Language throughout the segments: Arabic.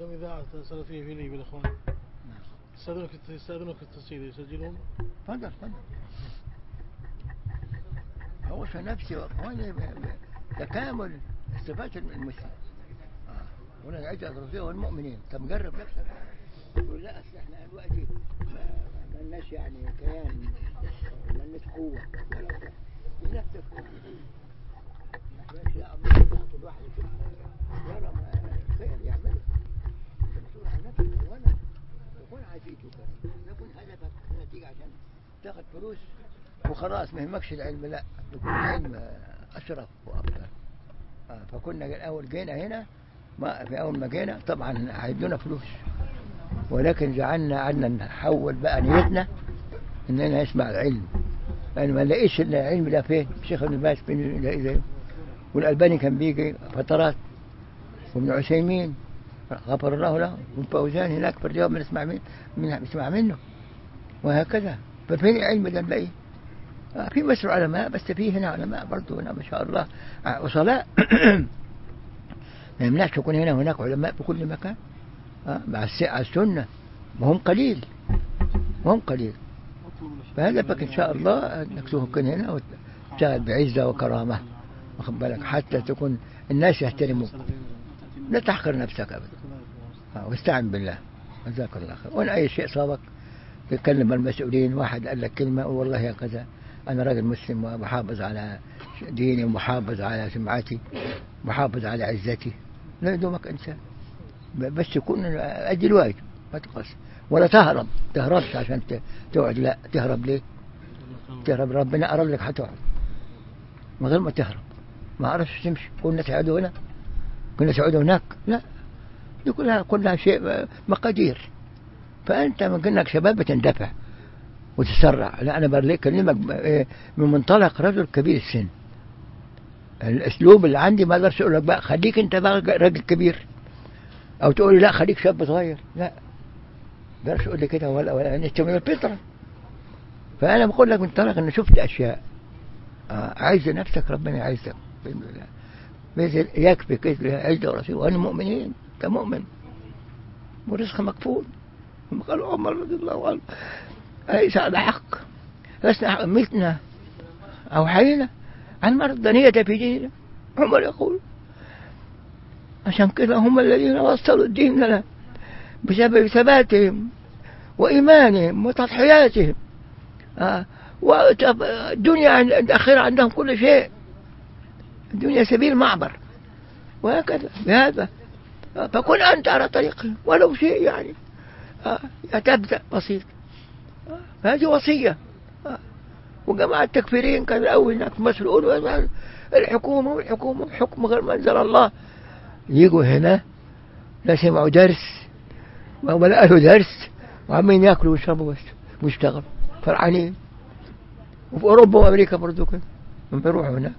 عندهم إذاعة سلفية في ليبيا الإخوان يستأذنك يستأذنك التسجيل يسجلون تفضل تفضل هو نفسي واخواني تكامل صفات المسلم آه. هنا العزة الرسول والمؤمنين طب جرب نفسك يقول لا اصل إحنا دلوقتي ما لناش يعني كيان ما لناش قوة ولا بتاع. بنفسك ماشي يا الله تاخد واحد كده يرى ما خير يعمله عن نفسك اولا يكون هدفك نتيجة عشان تاخد فلوس وخلاص ما يهمكش العلم لا يكون العلم أشرف وأفضل آه فكنا أول جينا هنا ما في أول ما جينا طبعا هيدونا فلوس ولكن جعلنا قعدنا نحول بقى نيتنا إننا نسمع العلم يعني ما نلاقيش العلم ده فين الشيخ ابن باز زيه والألباني كان بيجي فترات وابن عثيمين غفر الله له. والفوزان هناك في الرياض بنسمع من بنسمع منه. وهكذا. ففين العلم ده نلاقيه آه، في مصر علماء بس في هنا علماء برضو هنا ما شاء الله. آه، وصلاء ما يمنعش يكون هنا وهناك علماء في كل مكان. آه، مع السنة. وهم قليل. وهم قليل. فهدفك إن شاء الله أنك تكون هنا وتشتغل بعزة وكرامة. واخد بالك؟ حتى تكون الناس يحترموك. لا تحقر نفسك أبدا. آه، واستعن بالله. جزاك الله خير. وإن أي شيء صابك تكلم المسؤولين. واحد قال لك كلمة والله كذا أنا راجل مسلم وبحافظ على ديني ومحافظ على سمعتي محافظ على عزتي. لا يدومك إنسان. بس يكون أدي الواجب ما تقص. ولا تهرب. تهربش عشان تقعد لا. تهرب ليه؟ تهرب. ربنا أراد لك حتقعد من غير ما تهرب. ما عرفش تمشي. كنا تقعدوا هنا. كنا تقعدوا هناك؟ لا. دي كلها كلها شيء مقادير. فأنت من كأنك شباب بتندفع وتسرع. لا أنا بكلمك من منطلق رجل كبير السن. الأسلوب اللي عندي ما أقدرش أقول لك بقى. خليك أنت بقى راجل كبير. أو تقول لي لا خليك شاب صغير. لا. ما أقدرش أقول لي كده ولا ولا أنت من الفطرة. فأنا بقول لك من منطلق إن شفت أشياء. آه عايز نفسك ربنا يعزك بإذن الله. بإذن يكفي كذب عز ورسول وأنا مؤمنين أنت مؤمن. ورزق مكفول. ثم قال عمر رضي الله عنه. ليس على حق. لسنا متنا أو حينا. عن مردانية في ديننا عمر يقول عشان كده هم الذين وصلوا الدين لنا بسبب ثباتهم وإيمانهم وتضحياتهم. آه. والدنيا الآخرة عندهم كل شيء. الدنيا سبيل معبر. وهكذا بهذا. فكن أنت على طريقهم ولو شيء يعني. آه تبدأ بسيط. آه هذه وصية. آه وجماعة التكفيرين كان الأول هناك في مصر يقولوا الحكومة والحكومة حكم غير ما أنزل الله. يجوا هنا لا سمعوا درس ولا قالوا درس وعمالين يأكلوا ويشربوا بس ويشتغلوا فرحانين. وفي أوروبا وأمريكا برضو كده بيروحوا هناك.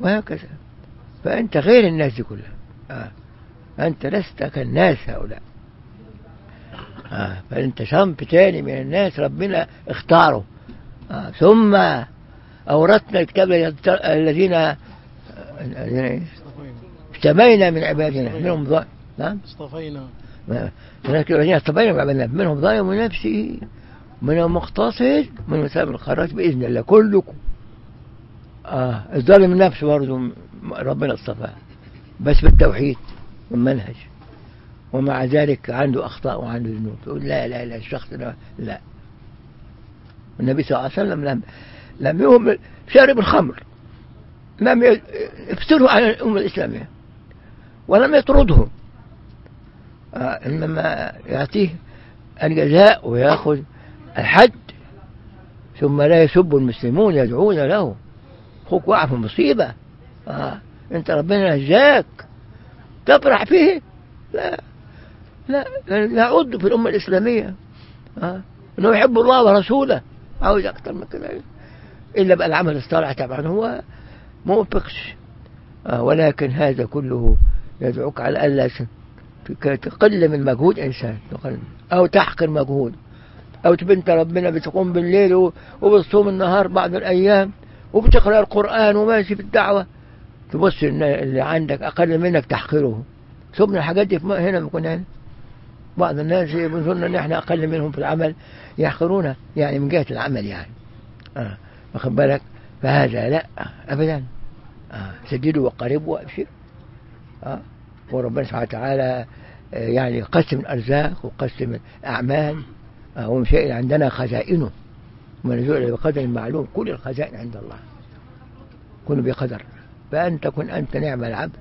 وهكذا. فأنت غير الناس دي كلها. آه. أنت لست كالناس هؤلاء. آه. فأنت صنف تاني من الناس ربنا اختاره. آه. ثم أورثنا الكتاب الذين اجتبينا من عبادنا. منهم ظالم نعم. اصطفينا. الذين اصطفينا من عبادنا. منهم ظالم لنفسه منهم مقتصد. من سبب الخراج بإذن الله. كلكم. آه الظالم نفسه برضه ربنا اصطفاه بس بالتوحيد والمنهج. ومع ذلك عنده أخطاء وعنده ذنوب. يقول لا لا لا الشخص لا. النبي صلى الله عليه وسلم لم لم يهم شارب الخمر. لم يفسره عن الأمة الإسلامية. ولم يطردهم آه إنما يعطيه الجزاء ويأخذ الحد. ثم لا يسب المسلمون يدعون له. أخوك وقع في مصيبة. آه. أنت ربنا نجاك تفرح فيه؟ لا. لا. عضو في الأمة الإسلامية. آه. أنه يحب الله ورسوله. عاوز أكثر من كده. إلا بقى العمل الصالح طبعا. هو موفقش آه. ولكن هذا كله يدعوك على ألا تقل من مجهود إنسان. تقل. أو تحقر مجهود. أو تبنت ربنا بتقوم بالليل وبتصوم النهار بعض الأيام. وبتقرأ القرآن وماشي في الدعوة تبص اللي عندك أقل منك تحقره. ثم الحاجات دي هنا بيكون هنا. بعض الناس بيظن إن إحنا أقل منهم في العمل يحقرونا يعني من جهة العمل يعني. آه واخد بالك؟ فهذا لا ابدا. آه سددوا وقربوا وابشر آه وربنا سبحانه وتعالى آه يعني يقسم الأرزاق ويقسم الأعمال. آه ومن شيء عندنا خزائنه. ونزول بقدر معلوم كل الخزائن عند الله كن بقدر. فأنت كن أنت نعم العبد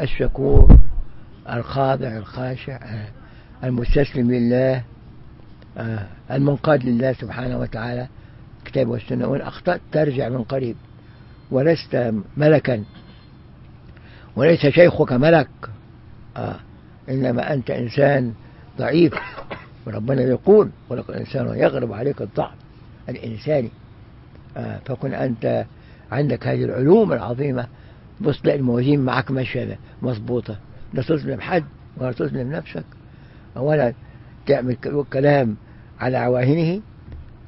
الشكور الخاضع الخاشع المستسلم لله المنقاد لله سبحانه وتعالى كتاب والسنة. وإن أخطأت ترجع من قريب. ولست ملكا. وليس شيخك ملك. آه. إنما أنت إنسان ضعيف. وربنا يقول ولقد الإنسان يغلب عليك الضعف. الإنساني آه. فكن أنت عندك هذه العلوم العظيمة بص تلاقي الموازين معك ماشية مظبوطة. لا تظلم حد ولا تظلم نفسك. ولا تعمل كلام على عواهنه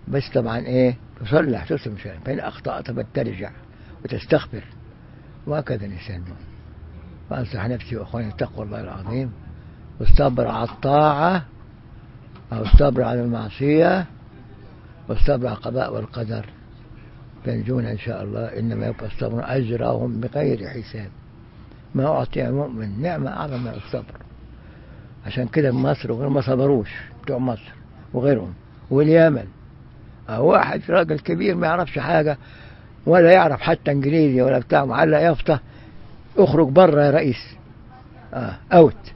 بس طبعا إيه تصلح تصلح فإن أخطأت فترجع وتستغفر. وهكذا الإنسان. وأنصح نفسي وأخواني تقوى الله العظيم والصبر على الطاعة أو الصبر على المعصية والصبر على القضاء والقدر. تنجون إن شاء الله. إنما يبقى الصبر أجرهم بغير حساب. ما أعطي مؤمن نعمة أعظم من الصبر. عشان كده مصر وغير ما صبروش بتوع مصر وغيرهم. واليمن. واحد راجل كبير ما يعرفش حاجة ولا يعرف حتى إنجليزي ولا بتاع معلق يافطة اخرج بره يا رئيس. آه أوت.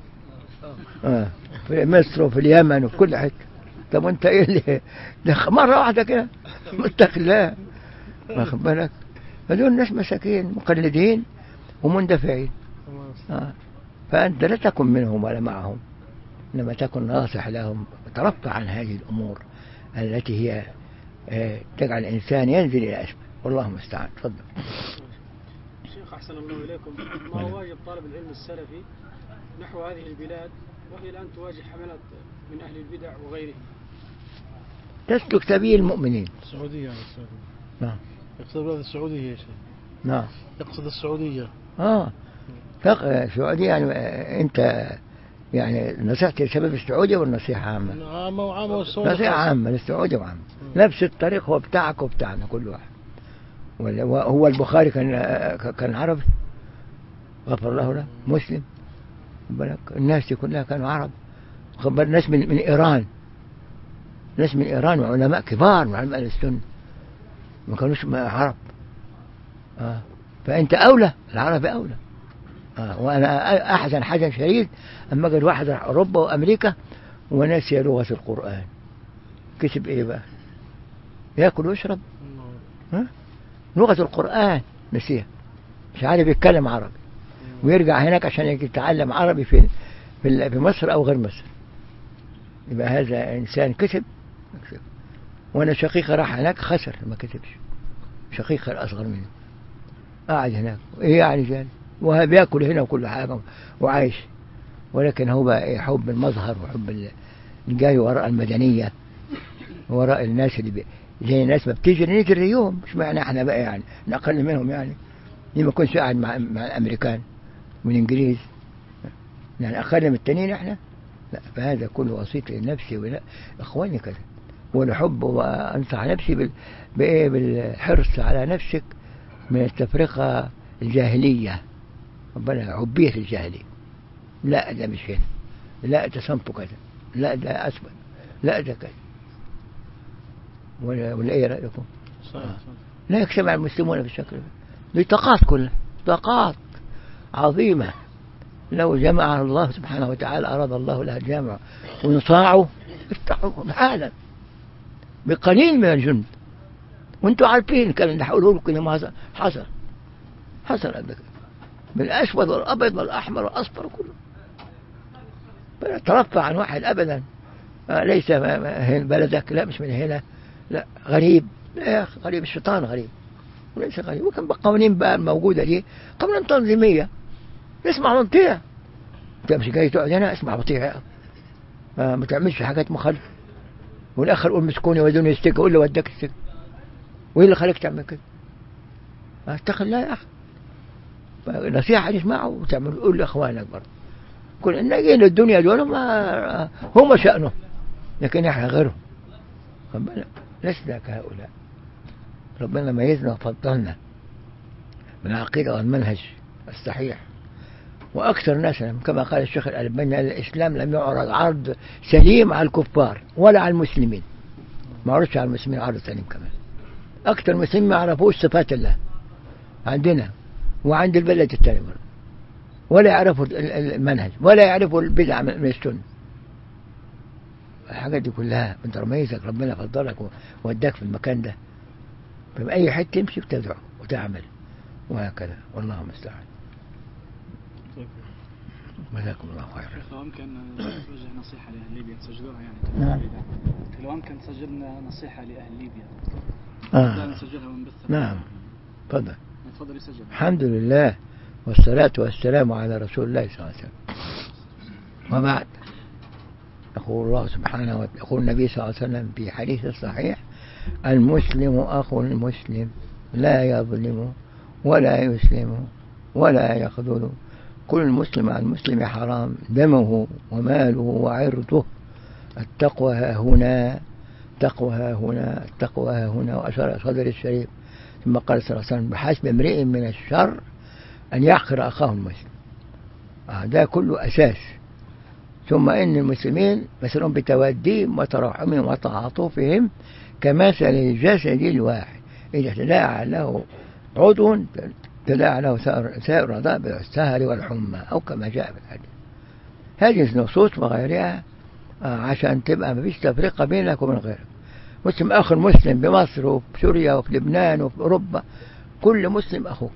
آه في مصر وفي اليمن وفي كل حتة. طب وانت إيه اللي مرة واحدة كده. متق واخد بالك؟ فدول ناس مساكين مقلدين ومندفعين. آه. فأنت لا تكن منهم ولا معهم. إنما تكن ناصح لهم. وترفع عن هذه الأمور التي هي آه، تجعل الإنسان ينزل إلى أسفل. والله المستعان. تفضل. شيخ أحسن الله إليكم. ما هو واجب طالب العلم السلفي نحو هذه البلاد وهي الآن تواجه حملات من أهل البدع وغيرهم؟ تسلك سبيل المؤمنين. السعودية يعني السعودية نعم. يقصد بلاد السعودية يا شيخ. نعم. يقصد السعودية. تق- السعودية يعني أنت يعني نصيحتي لشباب السعودية والنصيحة عامة. عامة وعامة والسعودية. نصيحة. عامة للسعودية وعامة. نفس الطريق هو بتاعك وبتاعنا كل واحد. هو البخاري كان كان عربي غفر الله له. مسلم. الناس كلها كانوا عرب. خد بالك ناس من من إيران. ناس من إيران وعلماء كبار من علماء السنة. ما كانوش عرب. آه. فأنت أولى العربي أولى. آه. وأنا أحزن حزن شديد أما اجد واحد راح أوروبا وأمريكا ونسي لغه القرآن. كسب إيه بقى؟ يأكل ويشرب. ها؟ لغة القرآن نسيها مش عارف يتكلم عربي. ويرجع هناك عشان يتعلم عربي في في مصر أو غير مصر. يبقى هذا إنسان كسب كسب. وأنا شقيقي راح هناك خسر ما كسبش شقيقي الاصغر مني. قاعد هناك. إيه يعني وهو بيأكل هنا وكل حاجة وعايش. ولكن هو بقى إيه حب المظهر وحب ال- الجاي وراء المدنية وراء الناس اللي بي زي الناس ما بتجري نجري يوم. مش معنى إحنا بقى يعني نقل منهم يعني. ليه ما كنتش قاعد مع مع الأمريكان والانجليز يعني أقل من التانيين إحنا؟ لا فهذا كله وسيط لنفسي ولا إخواني كذا. والحب وانصح نفسي. بإيه؟ بالحرص على نفسك من التفرقة الجاهلية. ربنا عبيه الجاهلية. لا ده مش هنا لا ده صنفه كذا لا ده أسود. لا ده كذا ولا ولا إيه رأيكم؟ صحيح صحيح. لا يجتمع المسلمون بالشكل ده دي طاقات كلها. طاقات عظيمة. لو جمعها الله سبحانه وتعالى أراد الله لها الجامع ونصاعوا افتحوا حالا بقليل من الجند. وأنتم عارفين الكلام اللي هقوله لكم ما حصل حصل. حصل قبل كده بالأسود والأبيض والأحمر والأصفر كله. ترفع عن واحد أبدا. آه، ليس هنا بلدك لا مش من هنا. لا غريب. لا يا أخي غريب. الشيطان غريب. وليس غريب. وكان بالقوانين بقى الموجودة دي؟ قوانين تنظيمية. اسمع وطيع انت مش جاي تقعد هنا اسمع وطيع. آه ما تعملش حاجات مخالفة. والآخر يقول مسكوني ودوني السجن قول له وداك السجن. وايه اللي خليك تعمل كده؟ اتق الله يا أخي. نصيحة تسمعه وتعمل قول لإخوانك برضه. كل الناجين الدنيا دول ما هم شأنهم لكن إحنا غيرهم. بالك لسنا كهؤلاء ربنا ميزنا وفضلنا. بالعقيدة والمنهج الصحيح. وأكثر ناس كما قال الشيخ الألباني الإسلام لم يعرض عرض سليم على الكفار ولا على المسلمين. ما عرضش على المسلمين عرض سليم كمان. أكثر مسلمين ما يعرفوش صفات الله عندنا وعند البلد الثاني برضه ولا يعرفوا المنهج ولا يعرفوا البدع من السنة. الحاجات دي كلها انت ميزك ربنا فضلك ووداك في المكان ده. فبأي حتة تمشي وتدعو وتعمل. وهكذا. والله المستعان. جزاكم الله خيرا. لو أمكن توجه نصيحة لأهل ليبيا تسجلوها يعني؟ نعم. لو أمكن سجلنا نصيحة لأهل ليبيا. آه. نسجلها ونبثها نعم. تفضل. تفضل يسجل. الحمد لله والصلاة والسلام على رسول الله صلى الله عليه وسلم. وبعد يقول الله سبحانه وتعالى يقول النبي صلى الله عليه وسلم في حديث صحيح المسلم أخو المسلم لا يظلم ولا يسلم ولا يخذل كل مسلم على المسلم حرام دمه وماله وعرضه. التقوى ها هنا التقوى ها هنا التقوى ها هنا وأشار صدر الشريف. ثم قال صلى الله عليه وسلم بحسب امرئ من الشر أن يحقر أخاه المسلم. آه ده كله أساس. ثم إن المسلمين مثلهم بتوديهم وتراحمهم وتعاطفهم كمثل الجسد الواحد. إذا تداعى له عضو تداعى له سائر الأعضاء بالسهر والحمى أو كما جاء في الحديث. هذه النصوص وغيرها آه عشان تبقى ما فيش تفرقة بينك وبين غيرك. مسلم أخ المسلم بمصر وفي سوريا وفي لبنان وفي أوروبا كل مسلم أخوك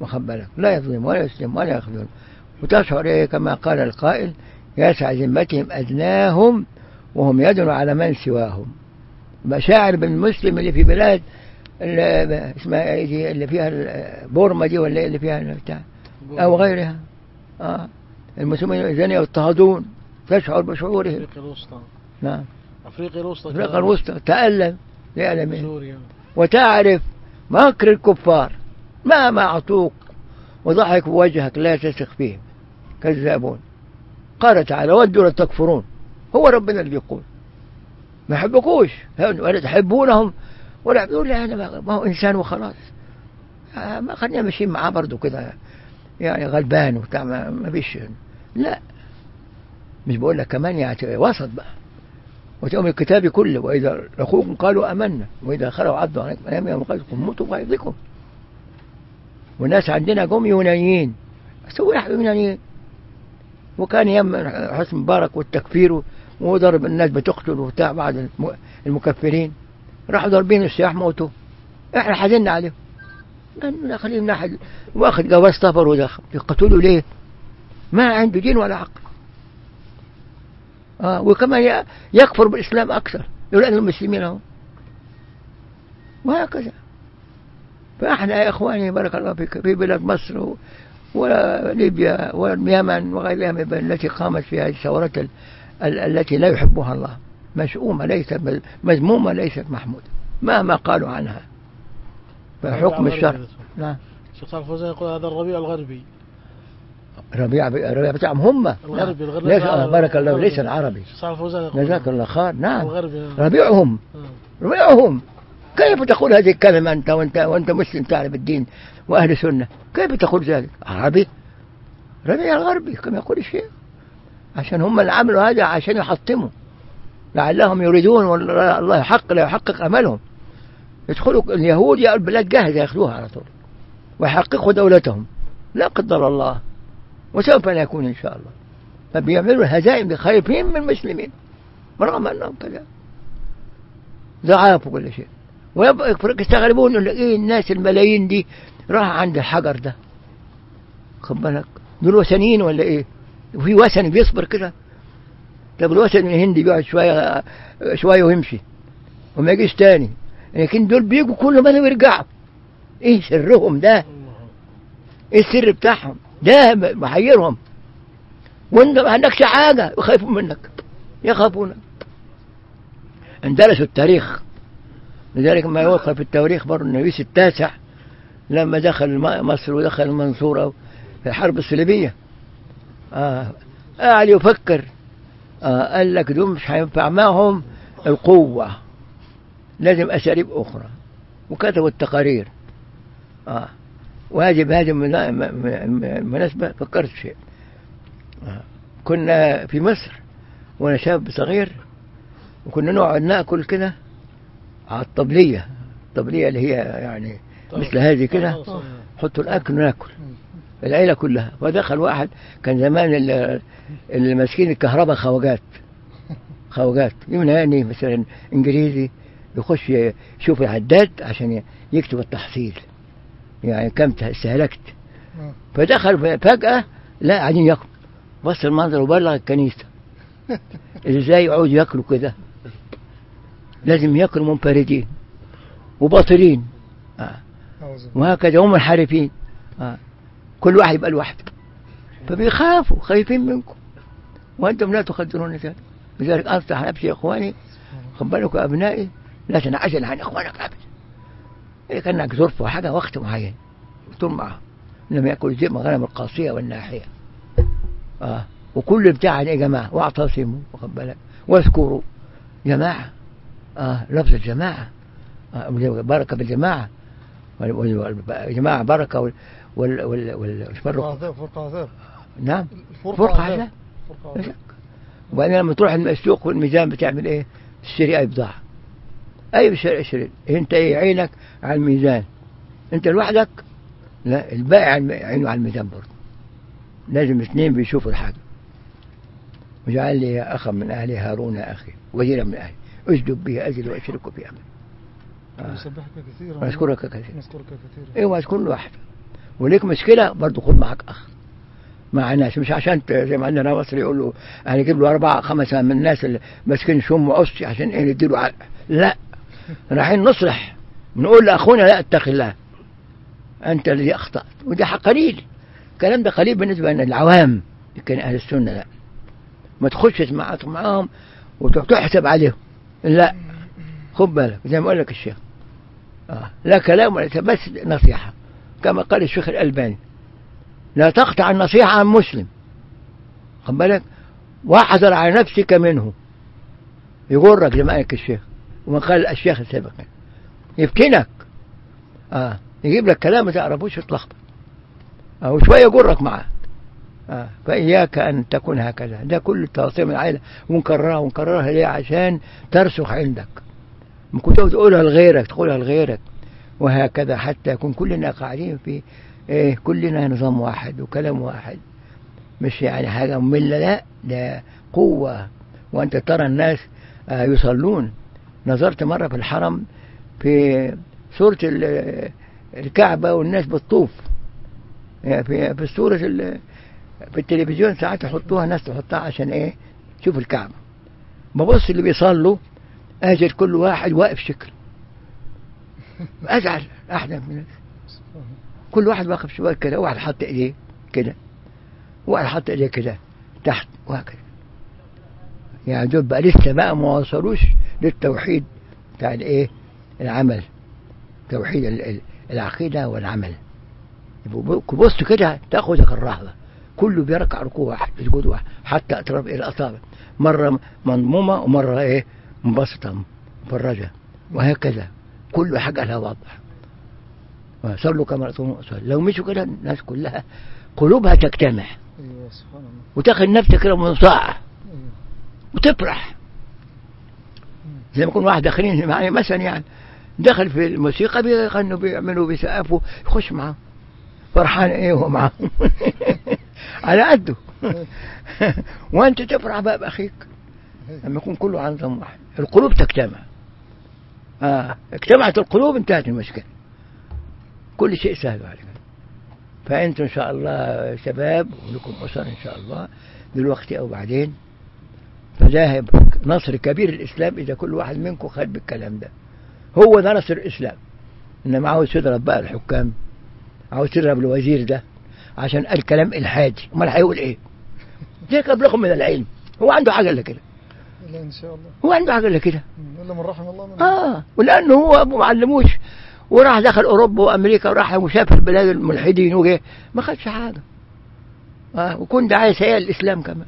واخد بالك لا يظلم ولا يسلم ولا يخذل. وتشعر إيه؟ كما قال القائل يسعى ذمتهم أدناهم وهم يدنوا على من سواهم. مشاعر بالمسلم اللي في بلاد اسمها إيه دي اللي فيها بورما دي ولا إيه اللي فيها بتاع أو غيرها. آه. المسلمين اذا يضطهدون تشعر بشعورهم أفريقيا الوسطى. نعم. أفريقيا الوسطى أفريقيا الوسطى تألم. سوريا. وتعرف مكر الكفار. مهما أعطوك وضحك بوجهك لا تثق فيهم. كذابون. قال تعالى ودوا تكفرون. هو ربنا اللي بيقول ما يحبكوش. ولا تحبونهم؟ ولا يقول لا أنا ما هو إنسان وخلاص. آه، ما خلينا ماشيين معاه برضه كده يعني غلبان وبتاع ما فيش لا. مش بقول لك كمان يعني وسط بقى. وتؤمن الكتاب كله وإذا أخوكم قالوا أمنا وإذا خلوا عضوا عليكم أيام يوم قالكم موتوا بغيظكم والناس عندنا قوم يونانيين. يحيوا يونانيين وكان يم حسن مبارك والتكفير وضرب الناس بتقتل وبتاع الم- المكفرين. راحوا ضاربين السياح موتوا. إحنا حزننا عليهم. قالوا خليهم نحد واخد جواز سفر ودخل يقتلوا ليه؟ ما عنده دين ولا عقل. آه وكمان يكفر بالإسلام أكثر. يقول أن المسلمين هم وهكذا. فإحنا يا إخواني بارك الله فيك في بلاد مصر وليبيا واليمن وغيرها من التي قامت فيها الثورات ال- ال- التي لا يحبها الله. مشؤومة ليست مذ- مذمومة ليست محمودة مهما قالوا عنها. فحكم الشرع نعم الشيخ صالح الفوزان يقول هذا الربيع الغربي. ربيع الربيع بتاعهم هم. الغربي الغربي. ليس العربي. بارك الله. ليس العربي؟ جزاك الله خير. نعم. الغربي. نعم. ربيعهم. آه. ربيعهم. كيف تقول هذه الكلمة أنت وأنت وأنت مسلم تعرف الدين وأهل سنة كيف تقول ذلك؟ عربي. ربيع الغربي كما يقول الشيخ. عشان هم اللي عملوا هذا عشان يحطموا. لعلهم يريدون والله الله يحق لا يحقق أملهم. يدخلوا اليهود يا البلاد جاهزة ياخذوها على طول. ويحققوا دولتهم. لا قدر الله. وسوف لا يكون إن شاء الله. فبيعملوا هزائم خايفين من المسلمين. رغم أنهم كذا. ضعاف وكل شيء. ويستغربون إنه إيه الناس الملايين دي راح عند الحجر ده. خد بالك. دول وثنيين ولا إيه؟ وفي وثني بيصبر كده. طب الوثني الهندي بيقعد شوية شوية ويمشي. وما يجيش تاني. لكن دول بيجوا كل ما يرجعوا. إيه سرهم ده؟ إيه السر بتاعهم؟ ده محيرهم وانت ما عندكش حاجة يخافوا منك. يخافونك. ان درسوا التاريخ. لذلك ما يوقف في التواريخ برضه النبي التاسع لما دخل مصر ودخل المنصورة في الحرب الصليبية. آه قاعد يفكر. قال لك دول مش هينفع معهم القوة. لازم أساليب أخرى. وكتبوا التقارير. آه. وهذه بهذه المناسبة فكرت في شيء آه. كنا في مصر وأنا شاب صغير وكنا نقعد نأكل كده على الطبلية. الطبلية اللي هي يعني مثل هذه كده. حطوا الأكل وناكل. العيلة كلها. فدخل واحد كان زمان ال- اللي ماسكين الكهرباء خواجات. خواجات. يوناني مثلا إنجليزي يخش يشوف العداد عشان يكتب التحصيل. يعني كم استهلكت. فدخل فجأة لا قاعدين ياكلوا بص المنظر وبلغ الكنيسة. إزاي يقعدوا ياكلوا كده؟ لازم ياكلوا منفردين وباطلين. آه. وهكذا هم منحرفين آه. كل واحد يبقى لوحده. فبيخافوا خايفين منكم. وأنتم لا تقدرون ذلك لذلك انصح نفسي يا إخواني خد بالكم يا أبنائي لا تنعزل عن إخوانك ابدا. إذا كان لك ظرف وحاجة وقت معين. طول معه لم ياكل الذئب غنم القاصية والناحية. آه. وكل بتاع يا جماعة. واعتصموا واخد بالك. واذكروا. جماعة. آه. لفظ الجماعة. آه. بركه بالجماعة. وال- وال- وال- وال وال وال وال فرقة نعم. الفرقة فرقة عذاب لا شك. وبعدين لما تروح السوق والميزان بتعمل إيه؟ تشتري أي بضاعة. أي بشتري اشتري أنت إيه؟ عينك على الميزان. أنت لوحدك؟ لا الم- عينه على الميزان برضه. لازم اثنين بيشوفوا الحاجة. وجعل لي أخا من أهلي هارون أخي وزيرا من أهلي. اسجد به أزل واشركه في أمري. آه. نسبحك كثيرا. نشكرك كثيرا. نذكرك كثيرا. أيوه تكون لوحدك وليك مشكلة؟ برضه خد معك أخ. مع ناس مش عشان زي ما عندنا مصر يقولوا هنجيب له أربعة خمسة من الناس اللي ماسكين شم وعصي عشان إيه؟ نديله علق لا رايحين نصلح. نقول لأخونا لا اتق الله. أنت الذي أخطأت. وده قليل. الكلام ده قليل بالنسبة للعوام لكن أهل السنة لا. ما تخشش مع- معاهم وتحسب عليهم. لا خد بالك زي ما قال لك الشيخ آه. لا كلام ولا بس نصيحة. كما قال الشيخ الألباني. لا تقطع النصيحة عن مسلم. خد بالك؟ واحذر على نفسك منه. ما قال الشيخ وما قال الشيخ السابق. يفتنك آه يجيب لك كلام ما تعرفوش تتلخبط آه وشوية يجرك معاه. آه فإياك أن تكون هكذا. ده كل تواصيل العائلة ونكررها ونكررها ليه؟ عشان ترسخ عندك. ما كنت تقولها لغيرك تقولها لغيرك. وهكذا حتى يكون كلنا قاعدين في إيه كلنا نظام واحد وكلام واحد. مش يعني حاجة مملة لا ده قوة. وأنت ترى الناس آه، يصلون. نظرت مرة في الحرم في صورة ال- الكعبة والناس بتطوف يعني في في صورة في التلفزيون ساعات يحطوها ناس تحطها عشان إيه؟ شوف الكعبة. ببص اللي بيصلوا أجد كل واحد واقف شكل. أزعل. أحد من كل واحد واقف شوية كده واحد حط إيديه كده واحد حط إيديه كده تحت وهكذا. يعني دول بقى لسه بقى ما وصلوش للتوحيد بتاع الإيه؟ العمل. توحيد ال- ال- العقيدة والعمل. بص كده تأخذك الرهبة. كله بيركع ركوع واحد سجود واحد حتى أطراف إلى الأصابع مرة منضمومة ومرة إيه؟ منبسطة مفرجة وهكذا. كل حاجة لها واضح صلوا كما رأيتم أصلي لو مشوا كده الناس كلها قلوبها تجتمع. الله. وتاخد نفسك كده منصاعة أيوه وتفرح. زي ما يكون واحد داخلين يعني مثلا يعني دخل في الموسيقى بيغنوا بيعملوا بيسقفوا يخش معاهم. فرحان إيه هو معاهم؟ على قده. وأنت تفرح بقى بأخيك. لما يكون كله عن نظام واحد القلوب تجتمع. آه. اجتمعت القلوب انتهت المشكلة. كل شيء سهل على كده فأنتم إن شاء الله شباب ولكم أسر إن شاء الله دلوقتي أو بعدين. فذاهب نصر كبير الإسلام إذا كل واحد منكم خد بالكلام ده. هو ده نصر الإسلام. إنما عاوز يضرب بقى الحكام عاوز يضرب الوزير ده عشان قال كلام إلحادي. أمال هيقول إيه؟ زي قبلكم من العلم. هو عنده حاجة إلا كده. لا إن شاء الله. هو عنده حاجة إلا كده. إلا من رحم الله من آه ولأنه هو أبو معلموش وراح دخل أوروبا وأمريكا وراح وشاف البلاد الملحدين وجه ما خدش حاجة. آه وكون دعايه سيئه للاسلام كمان.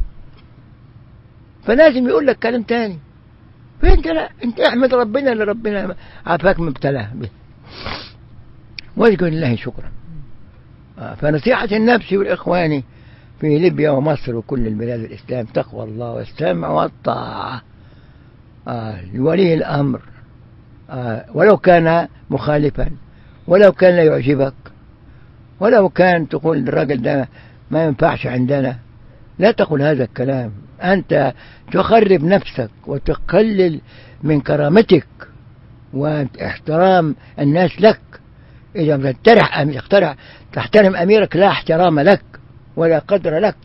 فلازم يقول لك كلام تاني. فانت لا انت احمد ربنا اللي ربنا عافاك من ابتلاه به واشكر لله شكرا. آه فنصيحة النفس والإخواني في ليبيا ومصر وكل البلاد الإسلام تقوى الله والسمع والطاعة. آه لولي الأمر. آه ولو كان مخالفا ولو كان لا يعجبك ولو كان تقول الراجل ده ما ينفعش عندنا. لا تقل هذا الكلام. أنت تخرب نفسك وتقلل من كرامتك واحترام الناس لك. إذا تحترح تحترم أميرك لا احترام لك. ولا قدر لك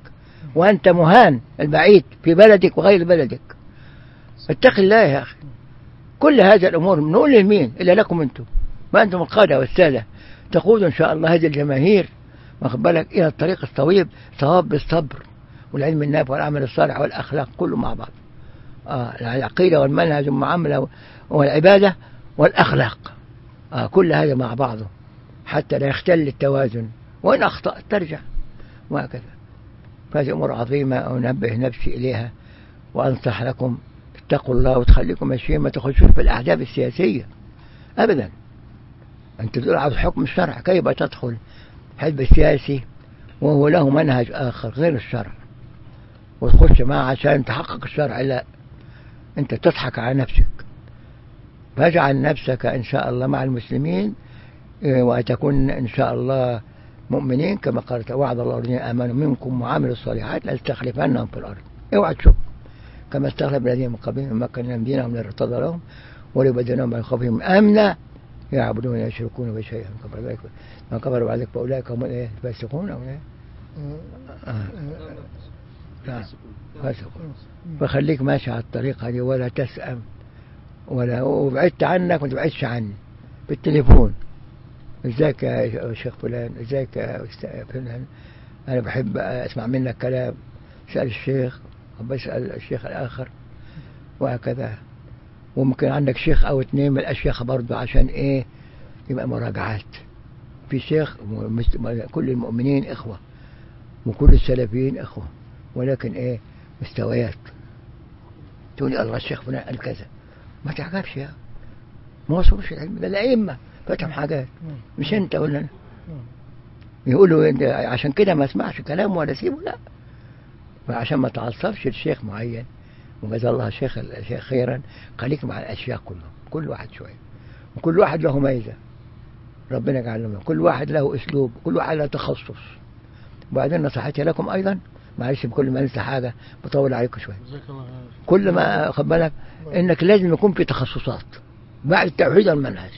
وأنت مهان البعيد في بلدك وغير بلدك. اتق الله يا أخي. كل هذه الأمور نقول لمين؟ إلا لكم أنتم. ما أنتم القادة والسادة. تقودوا إن شاء الله هذه الجماهير واخد بالك إلى الطريق الصويب صواب بالصبر والعلم النافع والعمل الصالح والأخلاق كله مع بعض. آه العقيدة والمنهج والمعاملة والعبادة والأخلاق. آه كل هذا مع بعضه. حتى لا يختل التوازن. وإن أخطأت ترجع. وهكذا. فهذه أمور عظيمة أنبه نفسي إليها وأنصح لكم. اتقوا الله وتخليكم ماشيين ما تخشوش في الأحزاب السياسية. أبدا. أنت تدور على حكم الشرع. كيف تدخل حزب السياسي وهو له منهج آخر غير الشرع؟ وتخش معه عشان تحقق الشرع. لا. أنت تضحك على نفسك. فاجعل نفسك إن شاء الله مع المسلمين وتكون إن شاء الله مؤمنين كما قال وعد الله الذين آمنوا منكم وعملوا الصالحات لأستخلفنهم في الأرض. اوعى تشوف كما استخلف الذين من قبلهم مكنهم دينهم لارتضى لهم وليبدلهم من خوفهم. أمنا يعبدون يشركون بشيئا قبل. ذلك ما كفروا بعد ذلك فأولئك هم الايه الفاسقون أو إيه؟ آه. نعم فاسقون. فخليك ماشي على الطريق هذه ولا تسأم. ولا وبعدت عنك ما تبعدش عني. بالتليفون. إزيك يا شيخ فلان؟ إزيك يا أستاذ فلان؟ أنا بحب أسمع منك كلام. اسأل الشيخ بسال الشيخ الآخر وهكذا. وممكن عندك شيخ أو اثنين من الأشياخ برضه عشان إيه؟ يبقى مراجعات. في شيخ كل المؤمنين إخوة وكل السلفيين إخوة ولكن إيه؟ مستويات. تقول الله الشيخ فلان قال كذا. ما تعجبش يا ما وصلوش العلم. ده الأئمة. فتح حاجات مش أنت ولا أنا يقولوا عشان كده ما اسمعش كلامه ولا سيبه لا. فعشان ما تعصبش الشيخ معين. وجزا الله الشيخ الشيخ خيرا خليك مع الأشياء كلهم. كل واحد شوية. وكل واحد له ميزة. ربنا يجعل لهم كل واحد له أسلوب. كل واحد له تخصص. وبعدين نصيحتي لكم أيضا معلش بكل ما أنسى حاجة بطول عليكم شوية. كل ما خد بالك إنك لازم يكون في تخصصات. بعد التوحيد والمنهج.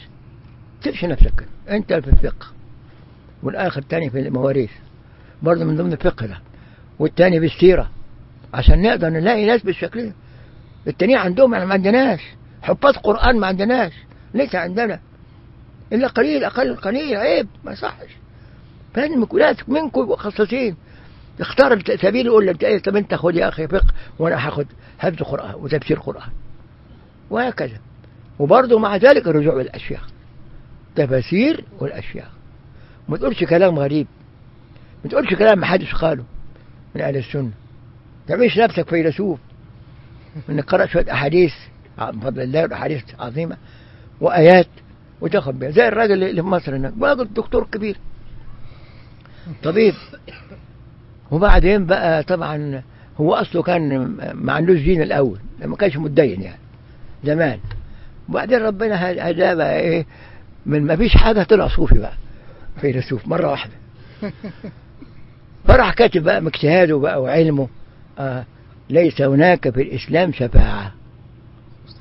تمشي نفسك. أنت في الفقه والآخر الثاني في المواريث. برضه من ضمن الفقه ده. والثاني بالسيرة عشان نقدر نلاقي ناس بالشكل ده. التانيين عندهم إحنا ما عندناش. حفاظ قرآن ما عندناش. ليس عندنا. إلا قليل أقل قليل عيب. ما صحش. فلازم يكون منكم مخصصين. اختار السبيل يقول لك إيه طب أنت خد يا أخي فقه وأنا هاخد حفظ قرآن وتفسير قرآن. وهكذا. وبرضه مع ذلك الرجوع للاشياخ تفاسير والاشياخ ما تقولش كلام غريب. ما تقولش كلام ما حدش قاله من أهل السنة. تعملش نفسك فيلسوف. انك قرأت شوية أحاديث بفضل الله أحاديث عظيمة وآيات وتاخد بها. زي الراجل اللي في مصر هناك. راجل دكتور كبير. طبيب. وبعدين بقى طبعا هو أصله كان ما عندوش دين الأول. ما كانش متدين يعني. زمان. وبعدين ربنا هداه بقى إيه؟ من ما فيش حاجة طلع صوفي بقى فيلسوف مرة واحدة. فراح كاتب بقى باجتهاده بقى وعلمه آه ليس هناك في الإسلام شفاعة.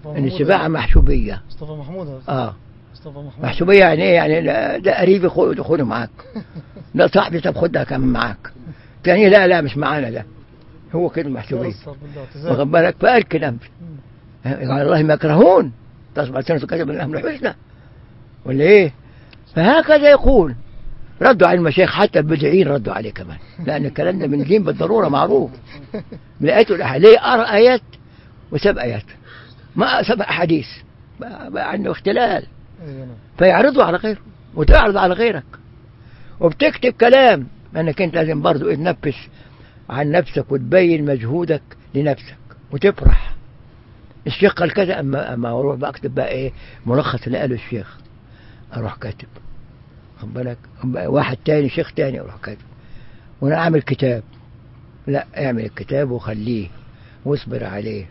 إن الشفاعة محسوبية. مصطفى محمود. آه. مصطفى محمود. محسوبية يعني إيه؟ يعني ده قريبي خد- خده معاك. ده صاحبي طب خدها كمان معاك. تاني لا لا مش معانا ده. هو كده تزال. واخد بالك؟ فقال كلام قال الله ما يكرهون. تصبح سنة كتب الأمر الحسنى. ولا إيه؟ فهكذا يقول. ردوا على المشايخ حتى البدعين ردوا عليه كمان. لأن الكلام ده من الدين بالضرورة معروف. لقيته الأحاديث ليه أرى آيات وسبع آيات؟ ما سبع أحاديث. عنده اختلال. فيعرضوا على غيره وتعرض على غيرك. وبتكتب كلام. انك انت لازم برضو تنفس عن نفسك وتبين مجهودك لنفسك وتفرح. الشيخ قال كذا اما أما أروح بقى أكتب بقى إيه ملخص اللي قاله الشيخ. أروح كاتب. خد بالك؟ واحد تاني شيخ تاني أروح كاتب. وأنا أعمل كتاب. لا اعمل الكتاب وخليه. واصبر عليه.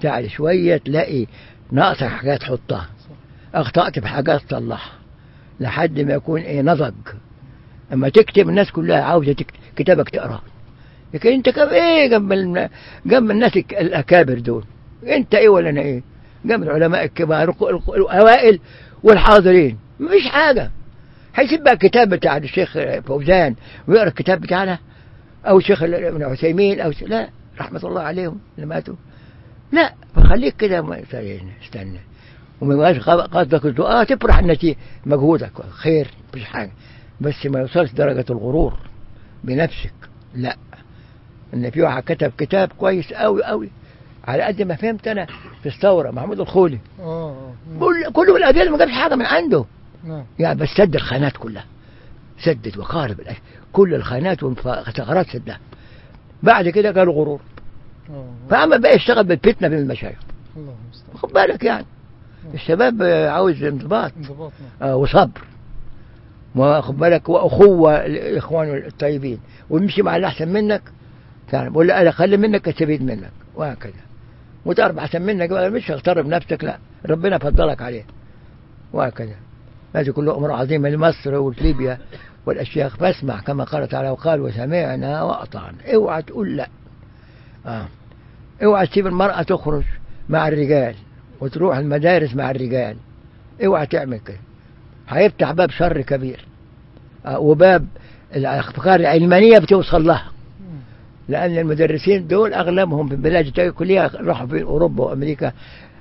تعال شوية تلاقي ناقصك حاجات تحطها أخطأت في حاجات تصلحها لحد ما يكون إيه نضج. أما تكتب الناس كلها عاوزة كتابك تقراه لكن أنت كم إيه جنب. جنب الناس الأكابر دول. أنت إيه ولا أنا إيه؟ جنب العلماء الكبار الأوائل. والحاضرين. مفيش حاجة. هيسيب بقى الكتاب بتاع الشيخ فوزان ويقرأ الكتاب بتاعنا أو شيخ ال- ابن عثيمين أو. لا رحمة الله عليهم اللي ماتوا. لا فخليك كده استنى. وما يبقاش قصدك آه تفرح النتيجة مجهودك خير مفيش حاجة. بس ما يوصلش درجة الغرور بنفسك. لا. إن في واحد كتب كتاب كويس قوي قوي على قد ما فهمت أنا في الثورة محمود الخولي. آه آه. نعم. كل كله بالاجيال ما جابش حاجة من عنده. نعم. يعني بس سد الخانات كلها. سدد وقارب كل الخانات والثغرات سدها. بعد كده قالوا غرور. آه. فأما بقى يشتغل بالفتنة بين المشايخ. الله المستعان. خد بالك يعني. الشباب آه، عاوز انضباط. انضباط نعم. آه، وصبر. واخد بالك وأخوة الإخوان الطيبين. ويمشي مع اللي أحسن منك. يعني بقول له أنا أقل منك أستفيد منك. وهكذا. وتعرف احسن منك بقى مش هتغتر بنفسك لا. ربنا فضلك عليه. وهكذا. هذه كلها أمور عظيمة لمصر وليبيا والأشياخ. فاسمع كما قال تعالى وقال وسمعنا وأطعنا. اوعى تقول لا. آه. اوعى تسيب المرأة تخرج مع الرجال وتروح المدارس مع الرجال. اوعى تعمل كده. هيفتح باب شر كبير. آه، وباب الأفكار العلمانية بتوصل لها. لأن المدرسين دول أغلبهم في التانية كلها راحوا في أوروبا وأمريكا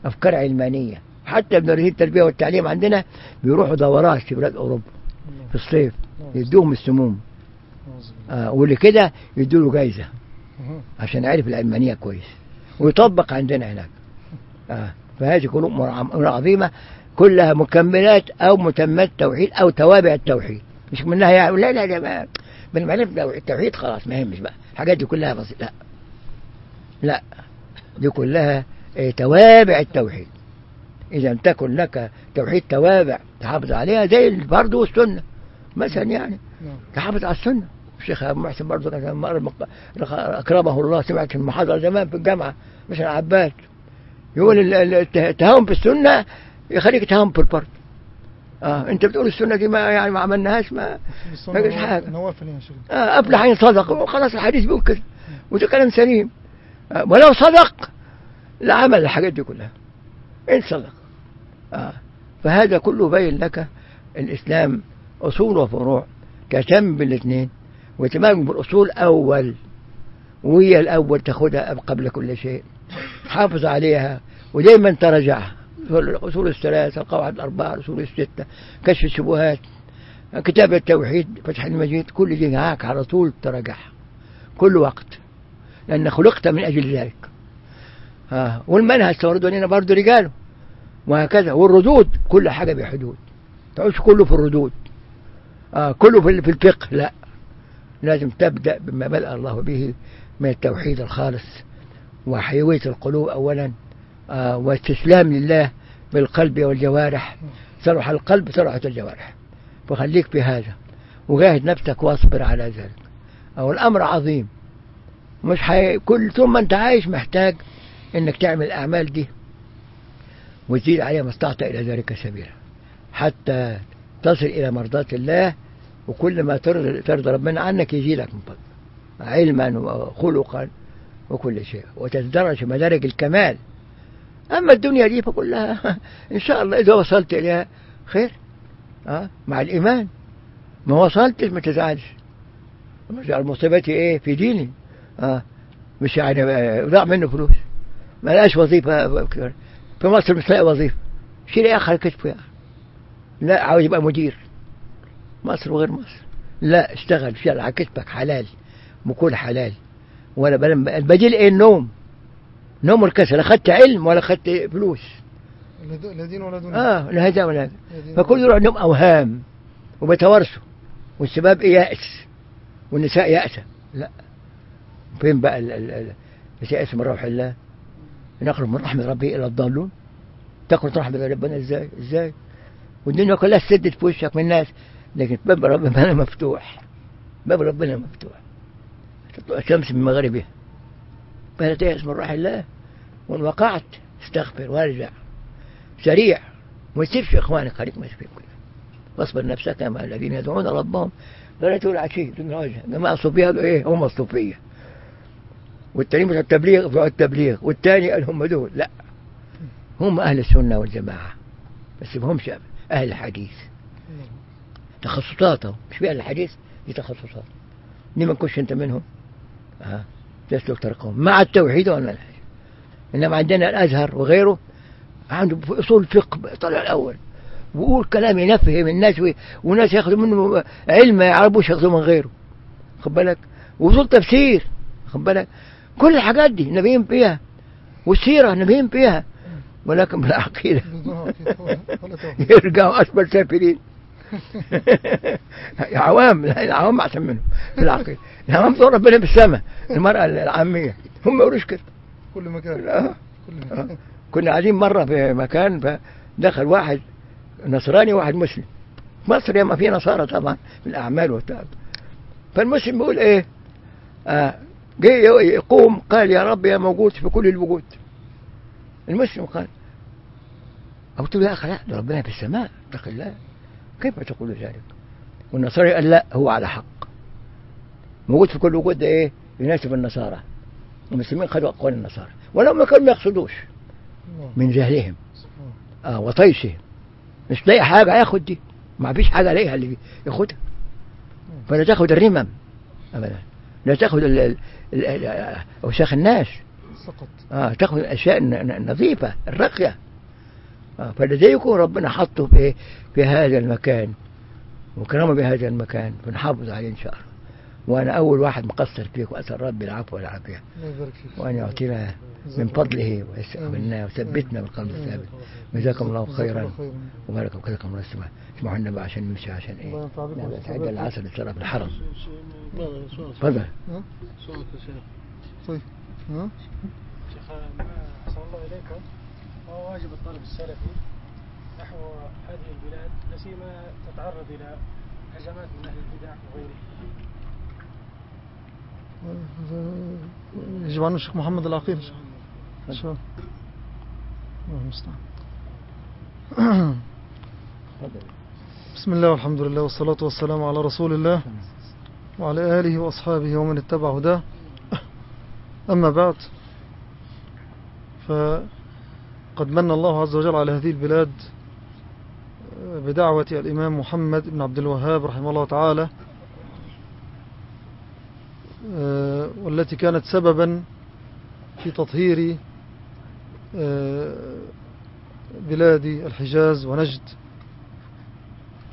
أفكار علمانية حتى مدرسين التربية والتعليم عندنا بيروحوا دورات في بلاد أوروبا الله في الصيف يدوهم السموم. آه واللي كده يدوا له جايزة أها. عشان يعرف العلمانيه كويس ويطبق عندنا هناك آه فهذه كل أمور عظيمة كلها مكملات أو متمات توحيد أو توابع التوحيد مش منها يعني لا لا لا من عرف التوحيد خلاص ما يهمش بقى الحاجات دي كلها بسيطة. لا. لا. دي كلها آه، توابع التوحيد. إذا لم تكن لك توحيد توابع تحافظ عليها زي الفرض والسنة مثلا يعني. نعم. تحافظ على السنة. الشيخ أبو محسن برضه كان أكرمه الله سمعت في المحاضرة زمان في الجامعة مش العباد يقول ال- ال- الت- التهاون في السنة يخليك تهاون في الفرد. آه أنت بتقول السنة دي ما يعني ما عملناهاش ما ما فيش حاجة. نوافل يا شيخ آه افلح ان صدق وخلاص الحديث بيقول كده وده كلام سليم. آه ولو صدق لعمل الحاجات دي كلها. إن صدق. آه فهذا كله باين لك الإسلام أصول وفروع. تهتم بالاثنين واهتمام بالأصول أول. وهي الأول تاخدها قبل كل شيء. حافظ عليها. ودايما تراجعها. الاصول الثلاثه القواعد الأربعة الاصول الستة كشف الشبهات كتاب التوحيد فتح المجيد كل دي معاك على طول تراجعها كل وقت لأن خلقت من أجل ذلك آه. والمنهج توردوا لنا برضه رجاله وهكذا والردود كل حاجة بحدود تعيش كله في الردود آه. كله في الفقه لا لازم تبدأ بما بدأ الله به من التوحيد الخالص وحيوية القلوب أولا آه. واستسلام لله بالقلب والجوارح. صلح القلب صلحت الجوارح. فخليك في هذا وجاهد نفسك واصبر على ذلك. أو الأمر عظيم. مش حي... كل ما أنت عايش محتاج إنك تعمل الأعمال دي. وتزيد عليها ما استطعت إلى ذلك سبيلا. حتى تصل إلى مرضاة الله. وكل ما ترضى, ترضى ربنا عنك يزيدك من فضله. علما وخلقا وكل شيء. وتتدرج في مدارج الكمال. أما الدنيا دي فكلها إن شاء الله إذا وصلت إليها خير. أه؟ مع الإيمان. ما وصلتش ما تزعلش. مصيبتي إيه؟ في ديني. أه؟ مش يعني آه، ضاع منه فلوس. ما لقاش وظيفة. في مصر مش لاقي وظيفة. شيل يا أخي على كتفه يعني لا عاوز يبقى مدير. مصر وغير مصر. لا اشتغل شيل على كتفك حلال. وكل حلال. ولا بل البديل إيه؟ النوم. نوم والكسل لا خدت علم ولا خدت فلوس. لا- دين ولا دنيا آه لا هذا ولا هذا. فكل يروح عندهم أوهام وبيتوارثوا والشباب يائس والنساء يأسة لا. فين بقى ال- ال- ال- يأس من روح الله؟ نقرب من رحمة ربي إلى الضالون. تقرب رحمة ربنا إزاي؟ إزاي؟ والدنيا كلها سدت في وشك من الناس. لكن باب ربنا مفتوح. باب ربنا مفتوح. تطلع الشمس من مغربها. فلا تيأس من الله وإن وقعت استغفر وارجع. سريع وما تسيبش إخوانك خليك مسبيك واصبر نفسك مع الذين يدعون ربهم. غير تقول عشي دون وجه جماعة الصوفية هذول إيه؟ هم الصوفية. والتانيين بتوع التبليغ بتوع التبليغ. والتاني قال هم دول. لا. هم أهل السنة والجماعة. بس ما همش أهل الحديث. تخصصاتهم. مش في أهل الحديث دي تخصصات. دي ما تكونش أنت منهم. ها تسلك طريقهم مع التوحيد والمنهج إنما عندنا الأزهر وغيره عنده أصول فقه طلع الأول. ويقول كلام ينفهم الناس والناس ياخذوا منه علم ما يعرفوش ياخذوه من غيره. خد بالك؟ وأصول تفسير. خد بالك؟ كل الحاجات دي نبيين فيها والسيرة نبيين فيها ولكن بالعقيدة. يرجعوا أسفل سافلين. عوام لا العوام أحسن منهم في العقيدة. العوام دول ربنا بالسماء المرأة العامية. هم ما يقولوش كده. كل مكان. لا. كل آه. مكان كنا قاعدين مرة في مكان فدخل واحد نصراني وواحد مسلم. مصر ياما في نصارى طبعا في الأعمال وبتاع فالمسلم بيقول إيه؟ آه جه يقوم قال يا رب يا موجود في كل الوجود. المسلم قال قلت له يا أخي لا ده ربنا في السماء اتق الله. كيف تقول ذلك؟ والنصارى قال لا هو على حق. موجود في كل وجود ده إيه؟ يناسب النصارى. المسلمين خدوا أقوال النصارى. ولو ما كانوا ما يقصدوش. من جهلهم. آه وطيشهم. مش لاقي حاجة ياخد دي. ما فيش حاجة لاقيها اللي ياخدها. فلا تاخد الرمم. أبدا. لا تاخد أوساخ الناس. سقط آه تاخد الأشياء الن- الن- النظيفة الراقية. فلذا يكون ربنا حطه في في هذا المكان. وكرمه بهذا المكان. فنحافظ عليه إن شاء الله. وأنا أول واحد مقصر فيك وأسأل ربي العفو والعافية. وأن يعطينا من فضله ويستقبلنا وثبتنا بالقلب الثابت. جزاكم الله خيرا. وبارك وكذاكم الله اسمع اسمعوا لنا بقى عشان نمشي عشان إيه. العصر الصلاة في الحرم. تفضل ها؟ سؤال يا شيخ. طيب. ها؟ شيخ ما أحسن الله إليكم وهو واجب الطالب السلفي نحو هذه البلاد لا سيما تتعرض إلى هجمات من أهل البدع وغيره يجب عنه الشيخ محمد العقيل. ان شاء الله الله المستعان. بسم الله والحمد لله والصلاة والسلام على رسول الله وعلى آله وأصحابه ومن اتبع هداه. أما بعد فقد من الله عز وجل على هذه البلاد بدعوة الإمام محمد بن عبد الوهاب رحمه الله تعالى آه، والتي كانت سببا في تطهير آه، بلاد الحجاز ونجد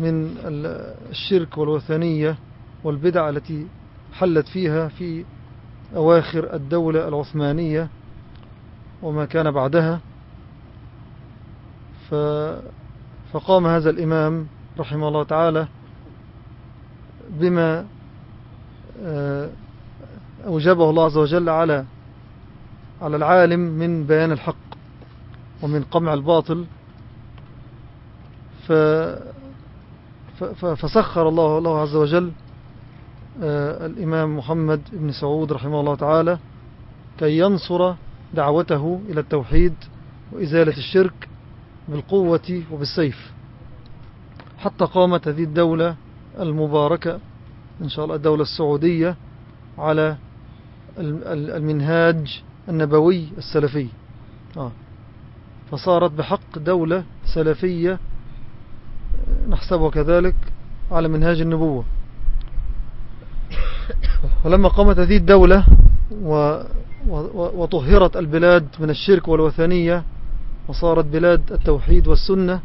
من ال- الشرك والوثنية والبدع التي حلت فيها في أواخر الدولة العثمانية وما كان بعدها. ف فقام هذا الإمام رحمه الله تعالى بما آه، أوجبه الله عز وجل على على العالم من بيان الحق ومن قمع الباطل. ف فسخر الله الله عز وجل آه، الإمام محمد بن سعود رحمه الله تعالى كي ينصر دعوته إلى التوحيد وإزالة الشرك بالقوة وبالسيف. حتى قامت هذه الدولة المباركة إن شاء الله الدولة السعودية على ال- ال- المنهاج النبوي السلفي. آه. فصارت بحق دولة سلفية نحسبها كذلك على منهاج النبوة. ولما قامت هذه الدولة وطهرت البلاد من الشرك والوثنية وصارت بلاد التوحيد والسنة.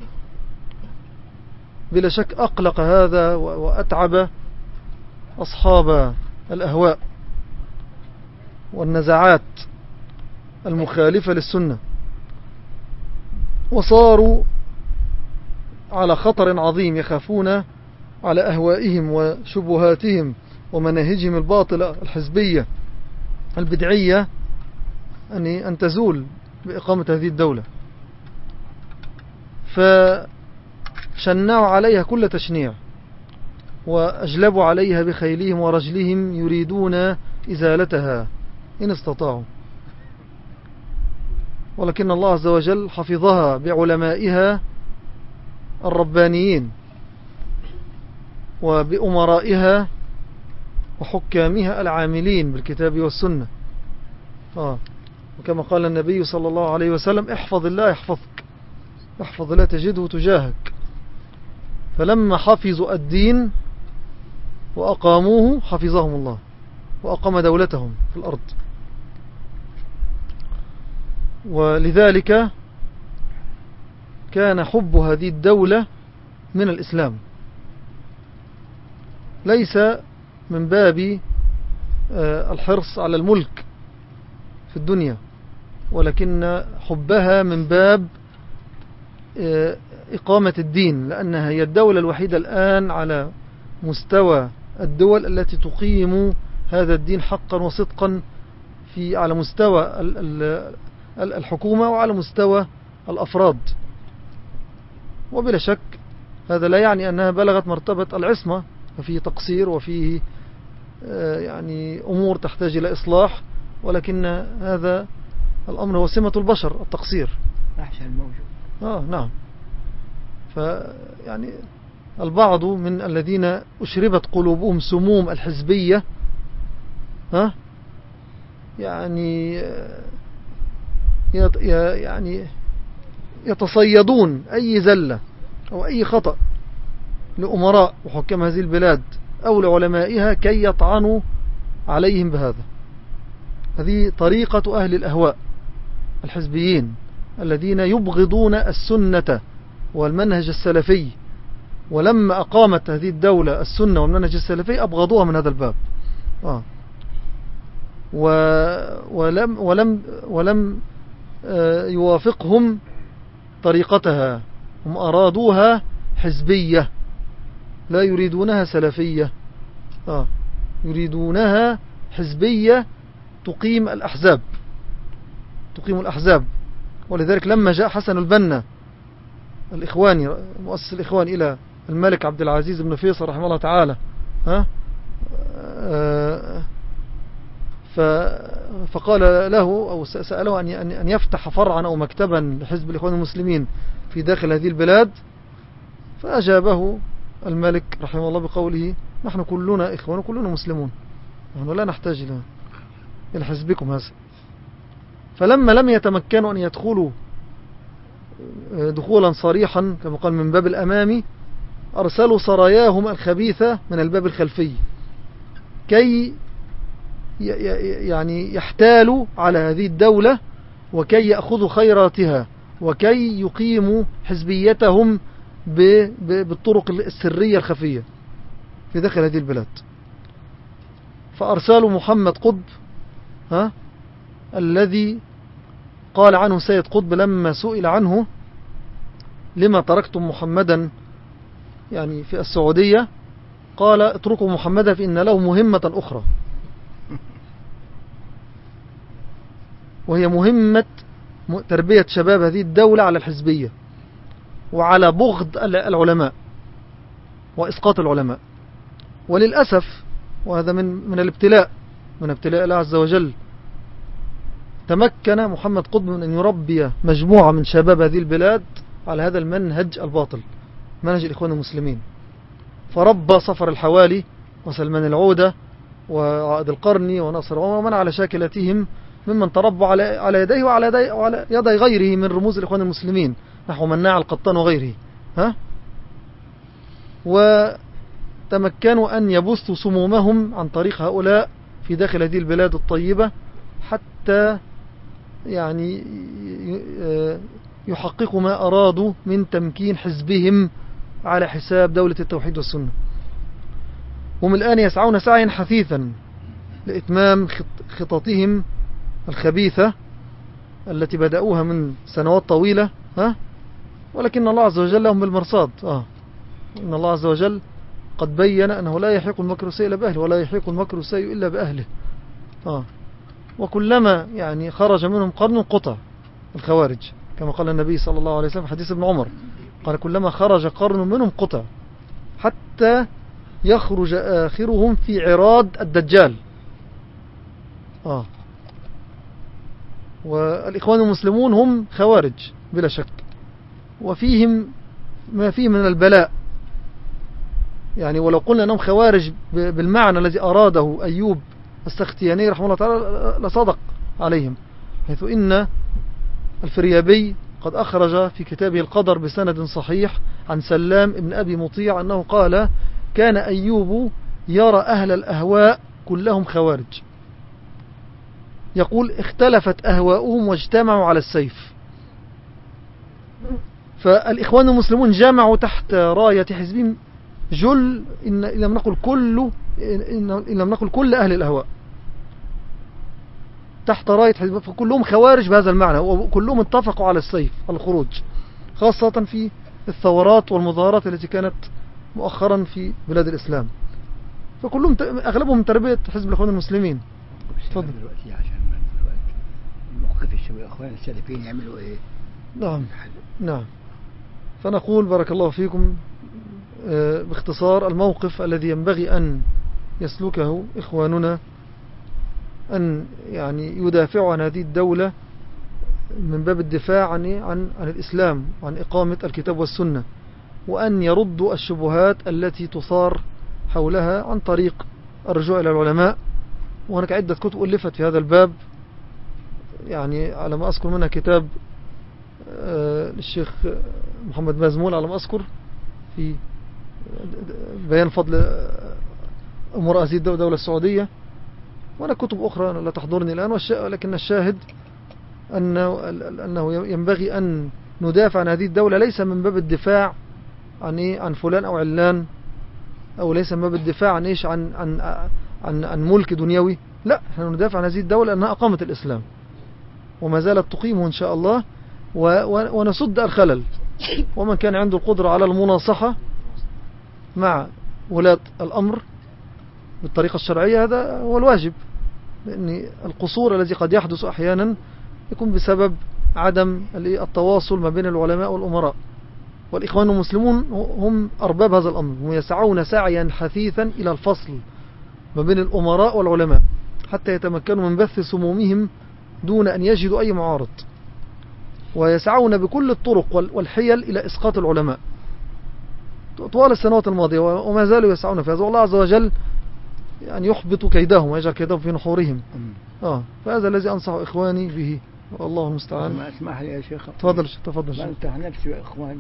بلا شك أقلق هذا وأتعب أصحاب الأهواء والنزعات المخالفة للسنة. وصاروا على خطر عظيم يخافون على أهوائهم وشبهاتهم ومناهجهم الباطلة الحزبية البدعية أن تزول بإقامة هذه الدولة. فشنعوا عليها كل تشنيع وأجلبوا عليها بخيلهم ورجلهم يريدون إزالتها إن استطاعوا. ولكن الله عز وجل حفظها بعلمائها الربانيين وبأمرائها وحكامها العاملين بالكتاب والسنة. آه. وكما قال النبي صلى الله عليه وسلم احفظ الله يحفظك. احفظ لا تجده تجاهك. فلما حفظوا الدين وأقاموه حفظهم الله وأقام دولتهم في الأرض. ولذلك كان حب هذه الدولة من الإسلام. ليس من باب آه، الحرص على الملك في الدنيا ولكن حبها من باب إقامة الدين لأنها هي الدولة الوحيدة الآن على مستوى الدول التي تقيم هذا الدين حقا وصدقا في على مستوى الحكومة وعلى مستوى الأفراد. وبلا شك هذا لا يعني أنها بلغت مرتبة العصمة ففيه تقصير وفيه آه، يعني أمور تحتاج إلى إصلاح ولكن هذا الأمر هو سمة البشر التقصير. أحسن موجود آه نعم. فيعني البعض من الذين أشربت قلوبهم سموم الحزبية ها؟ يعني يعني يتصيدون أي زلة أو أي خطأ لأمراء وحكام هذه البلاد أو لعلمائها كي يطعنوا عليهم بهذا. هذه طريقة أهل الأهواء الحزبيين. الذين يبغضون السنة والمنهج السلفي ولما أقامت هذه الدولة السنة والمنهج السلفي أبغضوها من هذا الباب. آه. و ولم, ولم, ولم آه، يوافقهم طريقتها. هم أرادوها حزبية لا يريدونها سلفية. آه. يريدونها حزبية تقيم الأحزاب. تقيم الأحزاب. ولذلك لما جاء حسن البنا الإخواني مؤسس الإخوان إلى الملك عبد العزيز بن فيصل رحمه الله تعالى ها؟ فقال له أو سأله أن يفتح فرعا أو مكتبا لحزب الإخوان المسلمين في داخل هذه البلاد. فأجابه الملك رحمه الله بقوله نحن كلنا إخوان وكلنا مسلمون نحن لا نحتاج إلى حزبكم هذا. فلما لم يتمكنوا أن يدخلوا آه، دخولا صريحا كما قال من باب الأمامي أرسلوا سراياهم الخبيثة من الباب الخلفي كي يعني يحتالوا على هذه الدولة وكي يأخذوا خيراتها وكي يقيموا حزبيتهم بالطرق السرية الخفية في داخل هذه البلاد. فأرسلوا محمد قطب ها الذي قال عنه سيد قطب لما سئل عنه لما تركتم محمدا يعني في السعودية؟ قال اتركوا محمدا فإن له مهمة أخرى. وهي مهمة تربية شباب هذه الدولة على الحزبية وعلى بغض العلماء وإسقاط العلماء. وللأسف وهذا من من الابتلاء من ابتلاء الله عز وجل تمكن محمد قطب من أن يربي مجموعة من شباب هذه البلاد على هذا المنهج الباطل منهج الإخوان المسلمين. فربى صفر الحوالي وسلمان العودة وعائد القرني ونصر ومن على شاكلتهم ممن تربوا على على يديه وعلى يدي, وعلى يدي غيره من رموز الإخوان المسلمين نحو مناع القطان وغيره. ها؟ وتمكنوا أن يبثوا سمومهم عن طريق هؤلاء في داخل هذه البلاد الطيبة حتى يعني يحققوا ما أرادوا من تمكين حزبهم على حساب دولة التوحيد والسنة هم الآن يسعون سعيا حثيثا لإتمام خططهم الخبيثة التي بدأوها من سنوات طويلة ها ولكن الله عز وجل لهم بالمرصاد آه. إن الله عز وجل قد بين أنه لا يحيق المكر السيء إلا بأهله ولا يحيق المكر السيء إلا بأهله آه. وكلما يعني خرج منهم قرن قطع الخوارج كما قال النبي صلى الله عليه وسلم حديث ابن عمر. قال كلما خرج قرن منهم قطع حتى يخرج آخرهم في عراض الدجال. آه. والإخوان المسلمون هم خوارج بلا شك. وفيهم ما فيه من البلاء. يعني ولو قلنا أنهم خوارج بالمعنى الذي أراده أيوب السختياني رحمه الله تعالى لصدق عليهم حيث إن الفريابي قد أخرج في كتابه القدر بسند صحيح عن سلام ابن أبي مطيع أنه قال كان أيوب يرى أهل الأهواء كلهم خوارج يقول اختلفت أهواؤهم واجتمعوا على السيف فالإخوان المسلمون جمعوا تحت راية حزبهم جل إن لم نقل كل إن لم نقل كل أهل الأهواء تحت راية حزب فكلهم خوارج بهذا المعنى وكلهم اتفقوا على السيف الخروج خاصة في الثورات والمظاهرات التي كانت مؤخرا في بلاد الإسلام. فكلهم أغلبهم تربية حزب الإخوان المسلمين. تفضل. دلوقتي عشان الموقف الشباب الإخوان السلفيين يعملوا إيه؟ نعم نعم. فنقول بارك الله فيكم آه، باختصار الموقف الذي ينبغي أن يسلكه إخواننا أن يعني يدافعوا عن هذه الدولة من باب الدفاع عن, عن, عن الإسلام وعن إقامة الكتاب والسنة وأن يردوا الشبهات التي تثار حولها عن طريق الرجوع إلى العلماء. وهناك عدة كتب ألفت في هذا الباب. يعني على ما أذكر منها كتاب آه، للشيخ محمد مازمول على ما أذكر في بيان فضل أمور هذه الدولة السعودية. وأنا كتب أخرى لا تحضرني الآن ولكن الشاهد أنه, أنه ينبغي أن ندافع عن هذه الدولة. ليس من باب الدفاع عن إيه؟ عن فلان أو علان أو ليس من باب الدفاع عن إيش؟ عن عن عن, عن ملك دنيوي. لا إحنا ندافع عن هذه الدولة أنها أقامت الإسلام وما زالت تقيمه إن شاء الله ونسد الخلل. ومن كان عنده القدرة على المناصحة مع ولاة الأمر بالطريقة الشرعية هذا هو الواجب. لأن القصور الذي قد يحدث أحيانا يكون بسبب عدم التواصل ما بين العلماء والأمراء. والإخوان المسلمون هم أرباب هذا الأمر هم يسعون سعيا حثيثا إلى الفصل ما بين الأمراء والعلماء حتى يتمكنوا من بث سمومهم دون أن يجدوا أي معارض. ويسعون بكل الطرق والحيل إلى إسقاط العلماء. طوال السنوات الماضية وما زالوا يسعون في هذا. والله عز وجل يعني يحبط كيدهم ويجعل كيدهم في نحورهم. آه فهذا الذي أنصح إخواني به. والله المستعان. ما اسمح لي يا شيخ. تفضل تفضل شيخ. أنتح نفسي يا إخواني.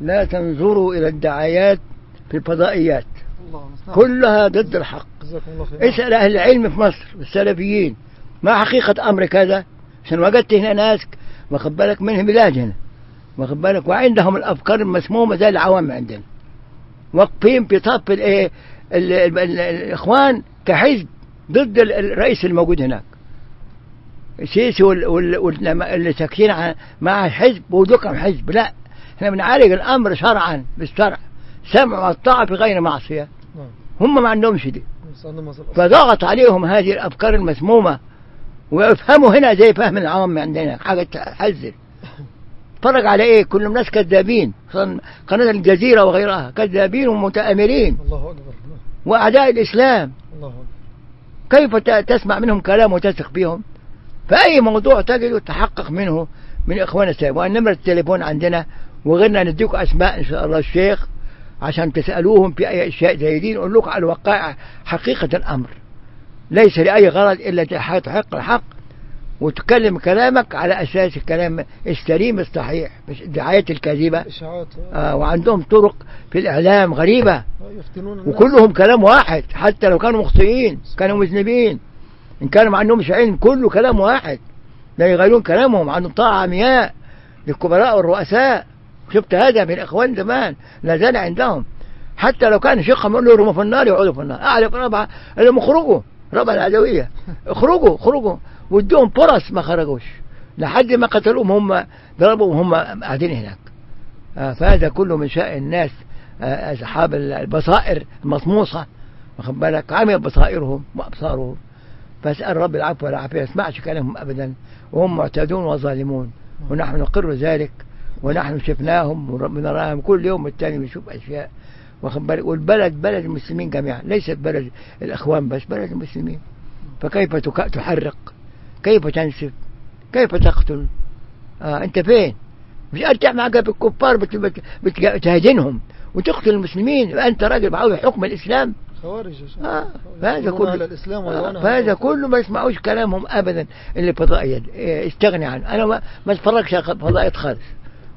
لا تنظروا إلى الدعايات في الفضائيات. الله كلها ضد الحق. الله خير. اسأل أهل العلم في مصر السلفيين. ما حقيقة أمر كذا؟ عشان وجدت هنا ناس واخد بالك منهم بلاد هنا. واخد بالك؟ وعندهم الأفكار المسمومة زي العوام عندنا. واقفين في صف الإيه؟ الإخوان كحزب ضد الرئيس الموجود هناك. السيسي واللي ساكتين مع حزب ودكم حزب. لا إحنا بنعالج الأمر شرعا بالشرع سمع والطاعه في غير معصية. نعم. هم ما عندهمش دي فضغط عليهم هذه الأفكار المسمومة. ويفهموا هنا زي فهم العوام عندنا. حاجة تحزن اتفرج على إيه؟ كل الناس كذابين. قناة الجزيرة وغيرها. كذابين ومتآمرين. الله أكبر. وأعداء الإسلام. الله أكبر. كيف تسمع منهم كلام وتثق بهم؟ فأي موضوع تجد تحقق منه من إخوان السلام. وأن نمرة التليفون عندنا وغيرنا نديكم أسماء إن شاء الله الشيخ عشان تسألوهم في أي أشياء زي دي. نقول لكم على الوقائع حقيقة الأمر. ليس لأي غرض إلا تحقق الحق. وتكلم كلامك على أساس الكلام السليم الصحيح مش الدعايات الكاذبة. آه وعندهم طرق في الإعلام غريبة. وكلهم كلام واحد حتى لو كانوا مخطئين كانوا مذنبين. إن كانوا ما عندهمش علم كله كلام واحد. لا يغيرون كلامهم عندهم طاعة عمياء للكبراء والرؤساء. شفت هذا من الإخوان زمان لا زال عندهم. حتى لو كان شيخهم يقول له في النار يقعدوا في النار. أعرف ربع اللي اخرجوا ربع العدوية. اخرجوا اخرجوا وادوهم فرص ما خرجوش. لحد ما قتلوهم هم ضربوهم هم قاعدين هناك. آه، فهذا كله من شأن الناس آه، أصحاب البصائر المطموسة واخد بالك؟ عمي بصائرهم وأبصارهم. فاسأل رب العفو والعافية اسمعش كلامهم أبدا. وهم معتدون وظالمون. ونحن نقر ذلك. ونحن شفناهم ونراهم كل يوم التاني بنشوف أشياء. واخد بالك؟ والبلد بلد المسلمين جميعا. ليست بلد الأخوان بس بلد المسلمين. فكيف تحرق؟ كيف تنسف كيف تقتل؟ آه أنت فين؟ مش أرجع معك بالكفار بت- بت- بت- بتهاجنهم وتقتل المسلمين أنت راجل بعوض حكم الإسلام؟ خوارج يا شيخ. آه فهذا كله. الإسلام آه فهذا كله ما يسمعوش كلامهم ابدا اللي فضائيا إيه، استغني عنه. أنا ما, ما أتفرجش على فضائيات خالص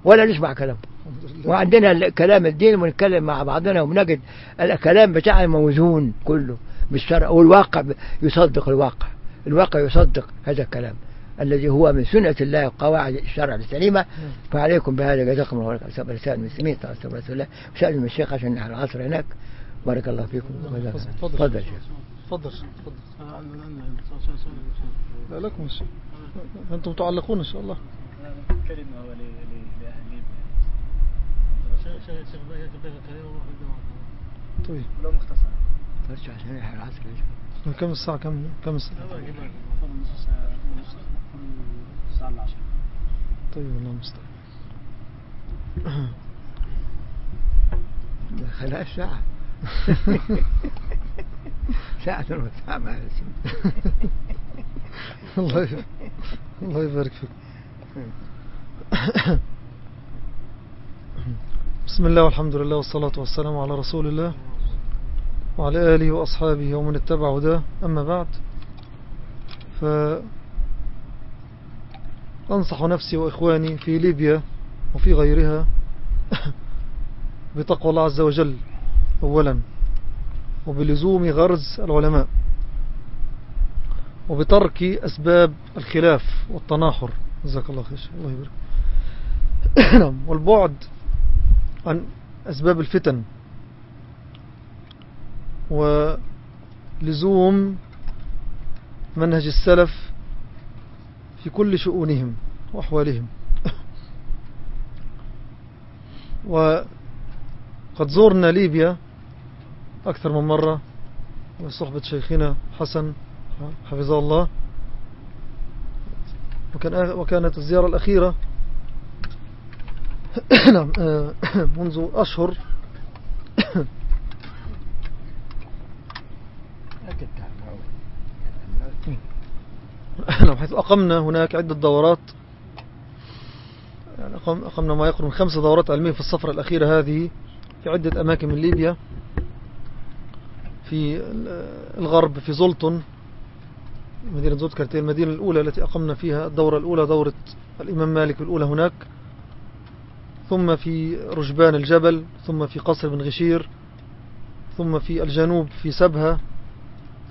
ولا نسمع كلام. الحمد لله. وعندنا كلام الدين ونتكلم مع بعضنا وبنجد الكلام بتاعنا موزون كله بالشرع والواقع يصدق الواقع. الواقع يصدق هذا الكلام الذي هو من سنة الله وقواعد الشرع السليمة فعليكم بهذا جزاكم الله خير أسأل رسائل المسلمين رسول الله وسأل من الشيخ عشان على العصر هناك بارك الله فيكم. تفضل. شيخ تفضل آه،. لا لكم الله أنتم تعلقون إن شاء الله كلمة لأهل طيب ولو مختصر بس عشان العصر شيخ. كم الساعة؟ كم كم الساعة؟ طيب الله المستعان خلاص ساعة. ساعة ونص ساعة ما الله الله يبارك فيك. بسم الله والحمد لله والصلاة والسلام على رسول الله. وعلى آله وأصحابه ومن اتبع هداه. أما بعد ف أنصح نفسي وإخواني في ليبيا وفي غيرها بتقوى الله عز وجل أولا وبلزوم غرز العلماء وبترك أسباب الخلاف والتناحر. جزاك الله خير. الله يبارك. نعم والبعد عن أسباب الفتن. ولزوم منهج السلف في كل شؤونهم وأحوالهم. وقد زورنا ليبيا أكثر من مرة وصحبة شيخنا حسن حفظه الله. وكان وكانت الزيارة الأخيرة نعم آه، منذ أشهر نعم حيث أقمنا هناك عدة دورات. يعني أقم- أقمنا ما يقرب من خمس دورات علمية في السفرة الأخيرة هذه في عدة أماكن من ليبيا. في الغرب في زلطن مدينة هي المدينة الأولى التي أقمنا فيها الدورة الأولى دورة الإمام مالك الأولى هناك. ثم في رجبان الجبل ثم في قصر بن غشير ثم في الجنوب في سبها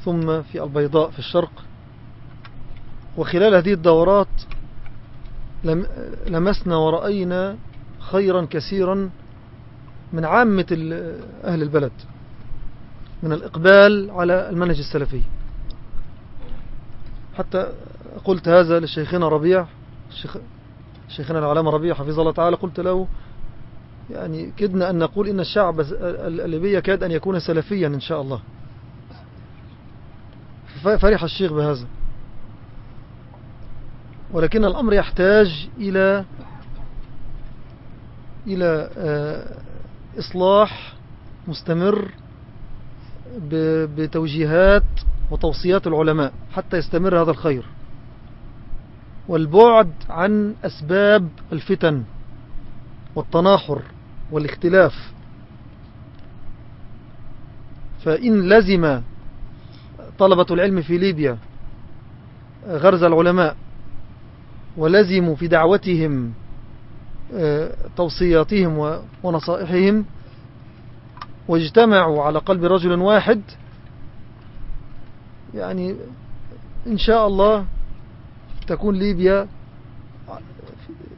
ثم في البيضاء في الشرق. وخلال هذه الدورات لم لمسنا ورأينا خيرا كثيرا من عامة أهل البلد من الإقبال على المنهج السلفي. حتى قلت هذا لشيخنا ربيع الشيخ شيخنا العلامة ربيع حفظه الله تعالى قلت له يعني كدنا أن نقول إن الشعب الليبي كاد أن يكون سلفيا إن شاء الله. فرح الشيخ بهذا. ولكن الأمر يحتاج إلى إلى آه، إصلاح مستمر بتوجيهات وتوصيات العلماء حتى يستمر هذا الخير. والبعد عن أسباب الفتن والتناحر والاختلاف. فإن لزم طلبة العلم في ليبيا غرز العلماء ولزموا في دعوتهم آه، توصياتهم ونصائحهم واجتمعوا على قلب رجل واحد. يعني إن شاء الله تكون ليبيا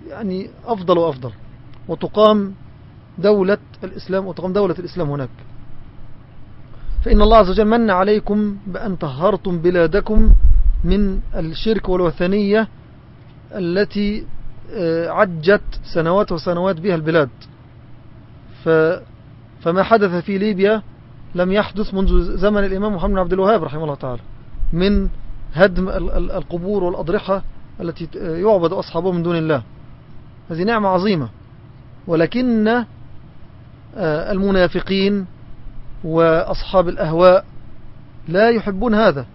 يعني أفضل وأفضل وتقام دولة الإسلام وتقام دولة الإسلام هناك. فإن الله عز وجل من عليكم بأن طهرتم بلادكم من الشرك والوثنية التي آه، عجت سنوات وسنوات بها البلاد. فما حدث في ليبيا لم يحدث منذ زمن الإمام محمد بن عبد الوهاب رحمه الله تعالى من هدم القبور والأضرحة التي يعبد أصحابه من دون الله. هذه نعمة عظيمة. ولكن آه، المنافقين وأصحاب الأهواء لا يحبون هذا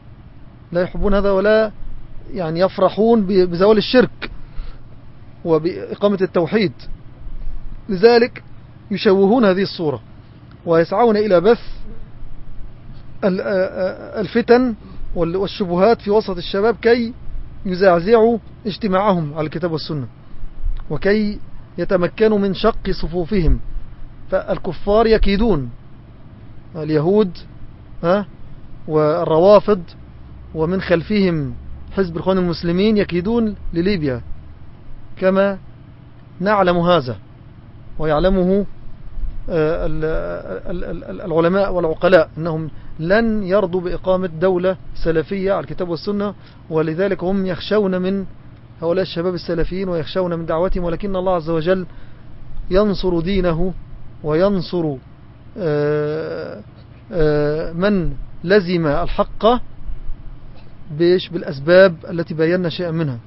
لا يحبون هذا ولا يعني يفرحون بزوال الشرك وبإقامة التوحيد. لذلك يشوهون هذه الصورة ويسعون إلى بث الفتن والشبهات في وسط الشباب كي يزعزعوا اجتماعهم على الكتاب والسنة وكي يتمكنوا من شق صفوفهم. فالكفار يكيدون اليهود والروافض ومن خلفهم حزب الإخوان المسلمين يكيدون لليبيا كما نعلم هذا ويعلمه آه، العلماء والعقلاء أنهم لن يرضوا بإقامة دولة سلفية على الكتاب والسنة ولذلك هم يخشون من هؤلاء الشباب السلفيين ويخشون من دعوتهم ولكن الله عز وجل ينصر دينه وينصر آه، آه، من لزم الحق بيش بالأسباب التي بينا شيئا منها.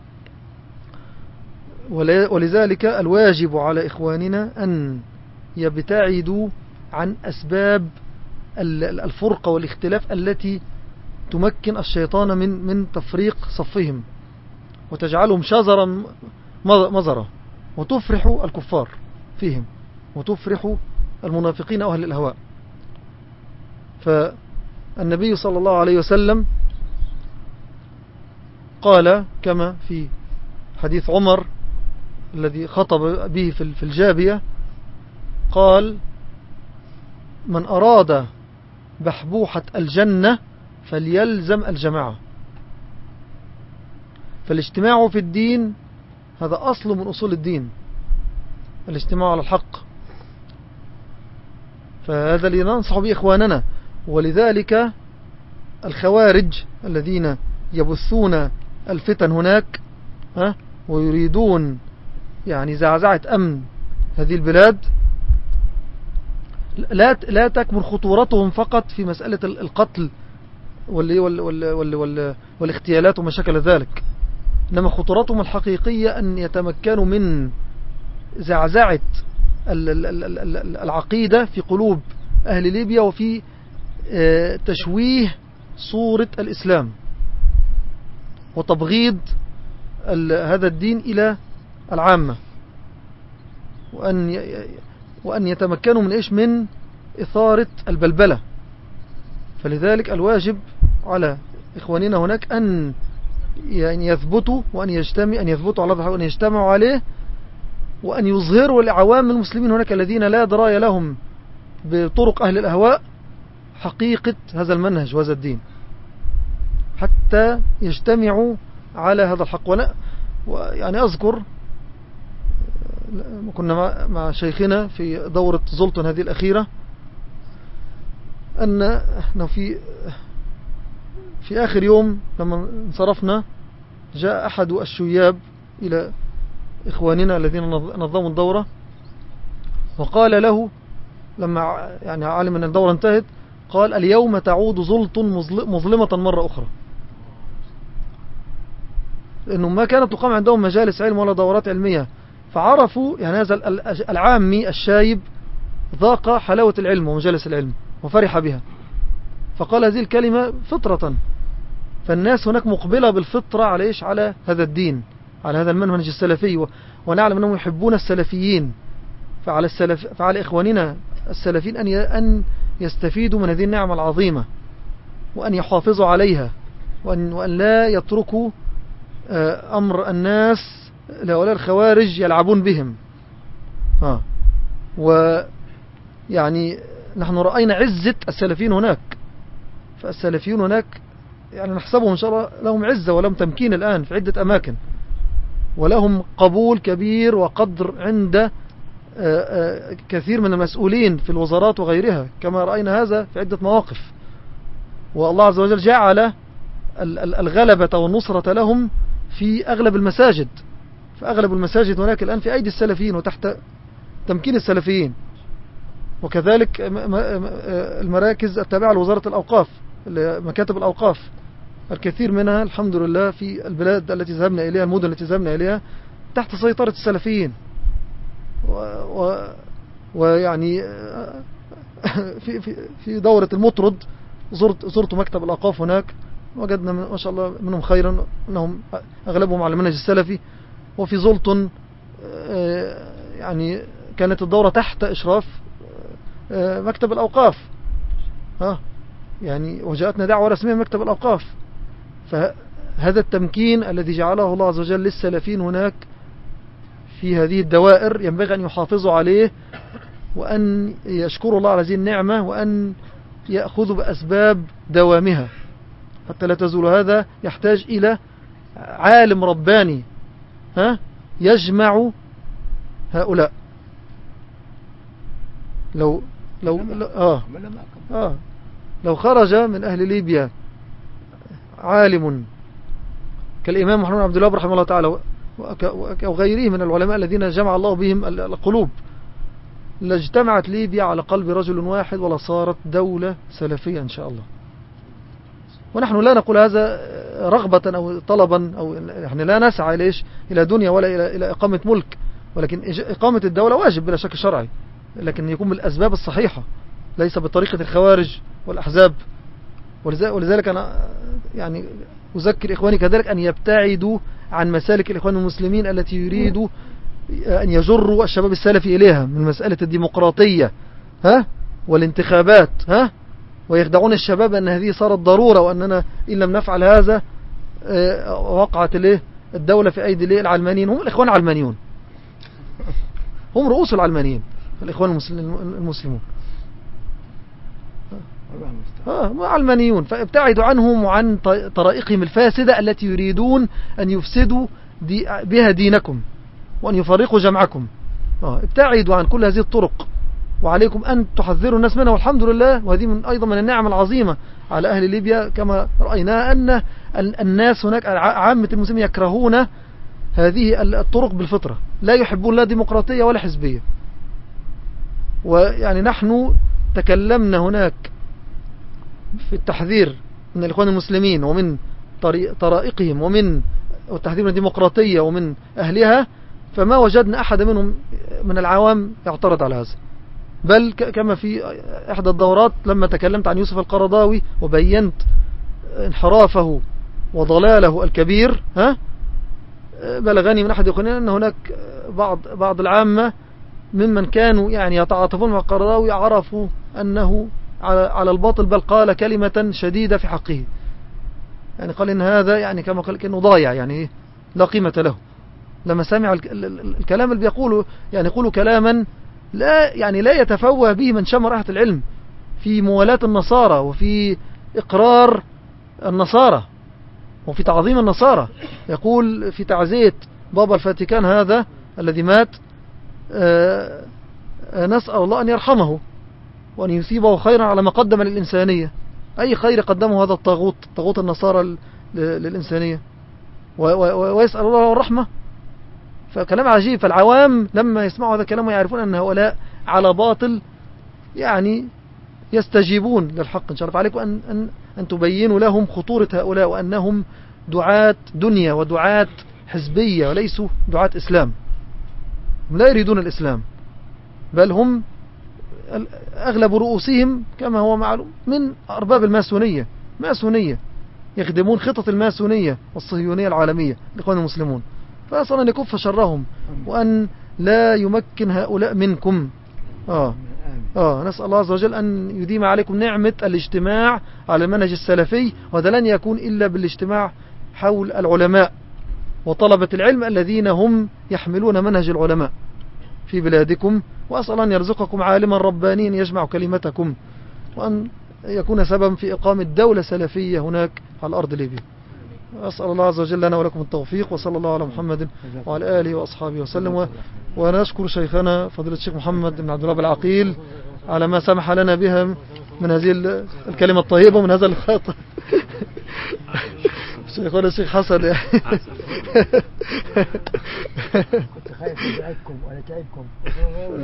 ولذلك الواجب على إخواننا أن يبتعدوا عن أسباب الفرقة والاختلاف التي تمكن الشيطان من من تفريق صفهم وتجعلهم شزرا مزرا وتفرح الكفار فيهم وتفرح المنافقين أهل الأهواء. فالنبي صلى الله عليه وسلم قال كما في حديث عمر الذي خطب به في الجابية قال من أراد بحبوحة الجنة فليلزم الجماعة. فالاجتماع في الدين هذا أصل من أصول الدين الاجتماع على الحق. فهذا اللي ننصح به إخواننا ولذلك الخوارج الذين يبثون الفتن هناك ويريدون يعني زعزعة أمن هذه البلاد. لا لا تكمن خطورتهم فقط في مسألة القتل وال وال وال وال وال والاغتيالات وما شكل ذلك. إنما خطورتهم الحقيقية أن يتمكنوا من زعزعة العقيدة في قلوب أهل ليبيا وفي آه، تشويه صورة الإسلام. وتبغيض هذا الدين إلى العامة. وأن وأن يتمكنوا من إيش؟ من إثارة البلبلة. فلذلك الواجب على إخواننا هناك أن يعني يثبتوا وأن يجتمع أن يثبتوا على وأن يجتمعوا عليه وأن يظهروا العوام المسلمين هناك الذين لا دراية لهم بطرق أهل الأهواء حقيقة هذا المنهج وهذا الدين. حتى يجتمعوا على هذا الحق. وأنا يعني أذكر كنا مع شيخنا في دورة زلطن هذه الأخيرة أن في في آخر يوم لما انصرفنا جاء أحد الشياب إلى إخواننا الذين نظموا الدورة وقال له لما يعني علم أن الدورة انتهت قال اليوم تعود زلط مظلمة مرة أخرى. لأنه ما كانت تقام عندهم مجالس علم ولا دورات علمية. فعرفوا يعني هذا العامي الشايب ذاق حلاوة العلم ومجالس العلم وفرح بها. فقال هذه الكلمة فطرة. فالناس هناك مقبلة بالفطرة على إيش؟ على هذا الدين على هذا المنهج السلفي. ونعلم أنهم يحبون السلفيين. فعلى, السلف فعلى إخواننا السلفيين أن أن يستفيدوا من هذه النعمة العظيمة. وأن يحافظوا عليها. وأن, وأن لا يتركوا أمر الناس لهؤلاء الخوارج يلعبون بهم. ها ويعني نحن رأينا عزة السلفيين هناك. فالسلفيون هناك يعني نحسبهم إن شاء الله لهم عزة ولهم تمكين الآن في عدة أماكن. ولهم قبول كبير وقدر عند آه، آه، كثير من المسؤولين في الوزارات وغيرها. كما رأينا هذا في عدة مواقف. والله عز وجل جعل الغلبة والنصرة لهم في أغلب المساجد فأغلب المساجد هناك الآن في أيدي السلفيين وتحت تمكين السلفيين. وكذلك المراكز التابعة لوزارة الأوقاف مكاتب الأوقاف. الكثير منها الحمد لله في البلاد التي ذهبنا إليها المدن التي ذهبنا إليها تحت سيطرة السلفيين. و و ويعني في, في, في دورة المطرد زرت, زرت مكتب الأوقاف هناك. وجدنا ما شاء الله منهم خيرا أنهم أغلبهم على المنهج السلفي وفي زلطن يعني كانت الدورة تحت إشراف مكتب الأوقاف. ها يعني وجاءتنا دعوة رسمية من مكتب الأوقاف. فهذا التمكين الذي جعله الله عز وجل للسلفين هناك في هذه الدوائر ينبغي أن يحافظوا عليه وأن يشكروا الله على هذه النعمة وأن يأخذوا بأسباب دوامها. حتى لا تزول. هذا يحتاج إلى عالم رباني ها؟ يجمع هؤلاء. لو لو آه. آه. لو خرج من أهل ليبيا عالم كالإمام محمد عبد الله رحمه الله تعالى وغيره من العلماء الذين جمع الله بهم القلوب لاجتمعت ليبيا على قلب رجل واحد ولصارت دولة سلفية إن شاء الله. ونحن لا نقول هذا رغبة أو طلبا أو يعني لا نسعى ليش؟ إلى دنيا ولا إلى, إلى إقامة ملك. ولكن إقامة الدولة واجب بلا شك شرعي. لكن يكون بالأسباب الصحيحة. ليس بطريقة الخوارج والأحزاب. ولذلك أنا يعني أذكر إخواني كذلك أن يبتعدوا عن مسالك الإخوان المسلمين التي يريدوا أن يجروا الشباب السلفي إليها من مسألة الديمقراطية. ها؟ والانتخابات. ها؟ ويخدعون الشباب أن هذه صارت ضرورة وأننا إن لم نفعل هذا آه، وقعت له الدولة في أيدي العلمانيين هم الإخوان العلمانيون. هم رؤوس العلمانيين الإخوان المسلمون. آه علمانيون. فابتعدوا عنهم وعن طرائقهم الفاسدة التي يريدون أن يفسدوا دي بها دينكم وأن يفرقوا جمعكم. آه ابتعدوا عن كل هذه الطرق. وعليكم أن تحذروا الناس منها والحمد لله. وهذه من أيضا من النعم العظيمة على أهل ليبيا. كما رأينا أن الناس هناك عامة المسلمين يكرهون هذه الطرق بالفطرة. لا يحبون لا ديمقراطية ولا حزبية. ويعني نحن تكلمنا هناك في التحذير من الإخوان المسلمين ومن طرائقهم ومن التحذير من الديمقراطية ومن أهلها فما وجدنا أحد منهم من العوام يعترض على هذا. بل كما في إحدى الدورات لما تكلمت عن يوسف القرضاوي وبينت انحرافه وضلاله الكبير ها؟ بلغني من أحد يقولون أن هناك بعض بعض العامة ممن كانوا يعني يتعاطفون مع القرضاوي عرفوا أنه على الباطل بل قال كلمة شديدة في حقه. يعني قال إن هذا يعني كما قال كأنه ضايع يعني إيه؟ لا قيمة له. لما سمع الكلام اللي بيقوله يعني يقولوا كلاما لا يعني لا يتفوه به من شم رائحة العلم في موالاة النصارى وفي إقرار النصارى وفي تعظيم النصارى. يقول في تعزية بابا الفاتيكان هذا الذي مات آه، آه، نسأل الله أن يرحمه وأن يثيبه خيرا على ما قدم للإنسانية. أي خير قدمه هذا الطاغوت طاغوت النصارى للإنسانية؟ ويسأل الله الرحمة فكلام عجيب فالعوام لما يسمعوا هذا الكلام ويعرفون أن هؤلاء على باطل يعني يستجيبون للحق. إن شاء الله فعليكم أن, أن, أن تبينوا لهم خطورة هؤلاء وأنهم دعاة دنيا ودعاة حزبية وليسوا دعاة إسلام. لا يريدون الإسلام بل هم أغلب رؤوسهم كما هو معلوم من أرباب الماسونية. ماسونية يخدمون خطط الماسونية والصهيونية العالمية. لإخوان المسلمون فأصلا أن يكف شرهم وأن لا يمكن هؤلاء منكم. آه. آه. نسأل الله عز وجل أن يديم عليكم نعمة الاجتماع على المنهج السلفي وهذا لن يكون إلا بالاجتماع حول العلماء وطلبة العلم الذين هم يحملون منهج العلماء في بلادكم. وأسأل أن يرزقكم عالما ربانيا يجمع كلمتكم وأن يكون سببا في إقامة دولة سلفية هناك على أرض ليبيا. أسأل الله عز وجل لنا ولكم التوفيق وصلى الله على محمد وعلى آله وأصحابه وسلم. ونشكر شيخنا فضيلة الشيخ محمد بن عبد الله العقيل على ما سمح لنا بها من هذه الكلمة الطيبة ومن هذا الخط شيخنا الشيخ حسن كنت خايف ازعجكم ولا تعبكم.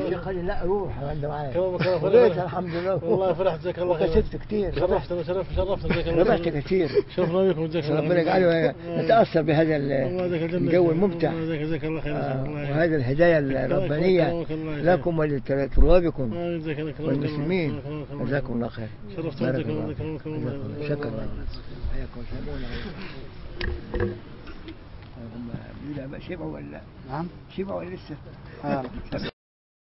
الشيخ قال لي لا روح أنا معاك فرحت. الحمد لله. والله فرحت جزاك الله خير. وكسبت كثير. شرفتنا شرف شرفتنا جزاك الله ربحت كثير. شرفنا بكم جزاك الله ربنا. يجعله نتأثر بهذا. الجو الممتع. الله يجزاك- جزاك الله خير. آه،. وهذه الهدايا خير. لكم الله خير. والمسلمين. جزاكم الله خير. شرفت الله. شكرا. حياكم هم شبعوا ولا نعم شبعوا ولا لسه؟ آه.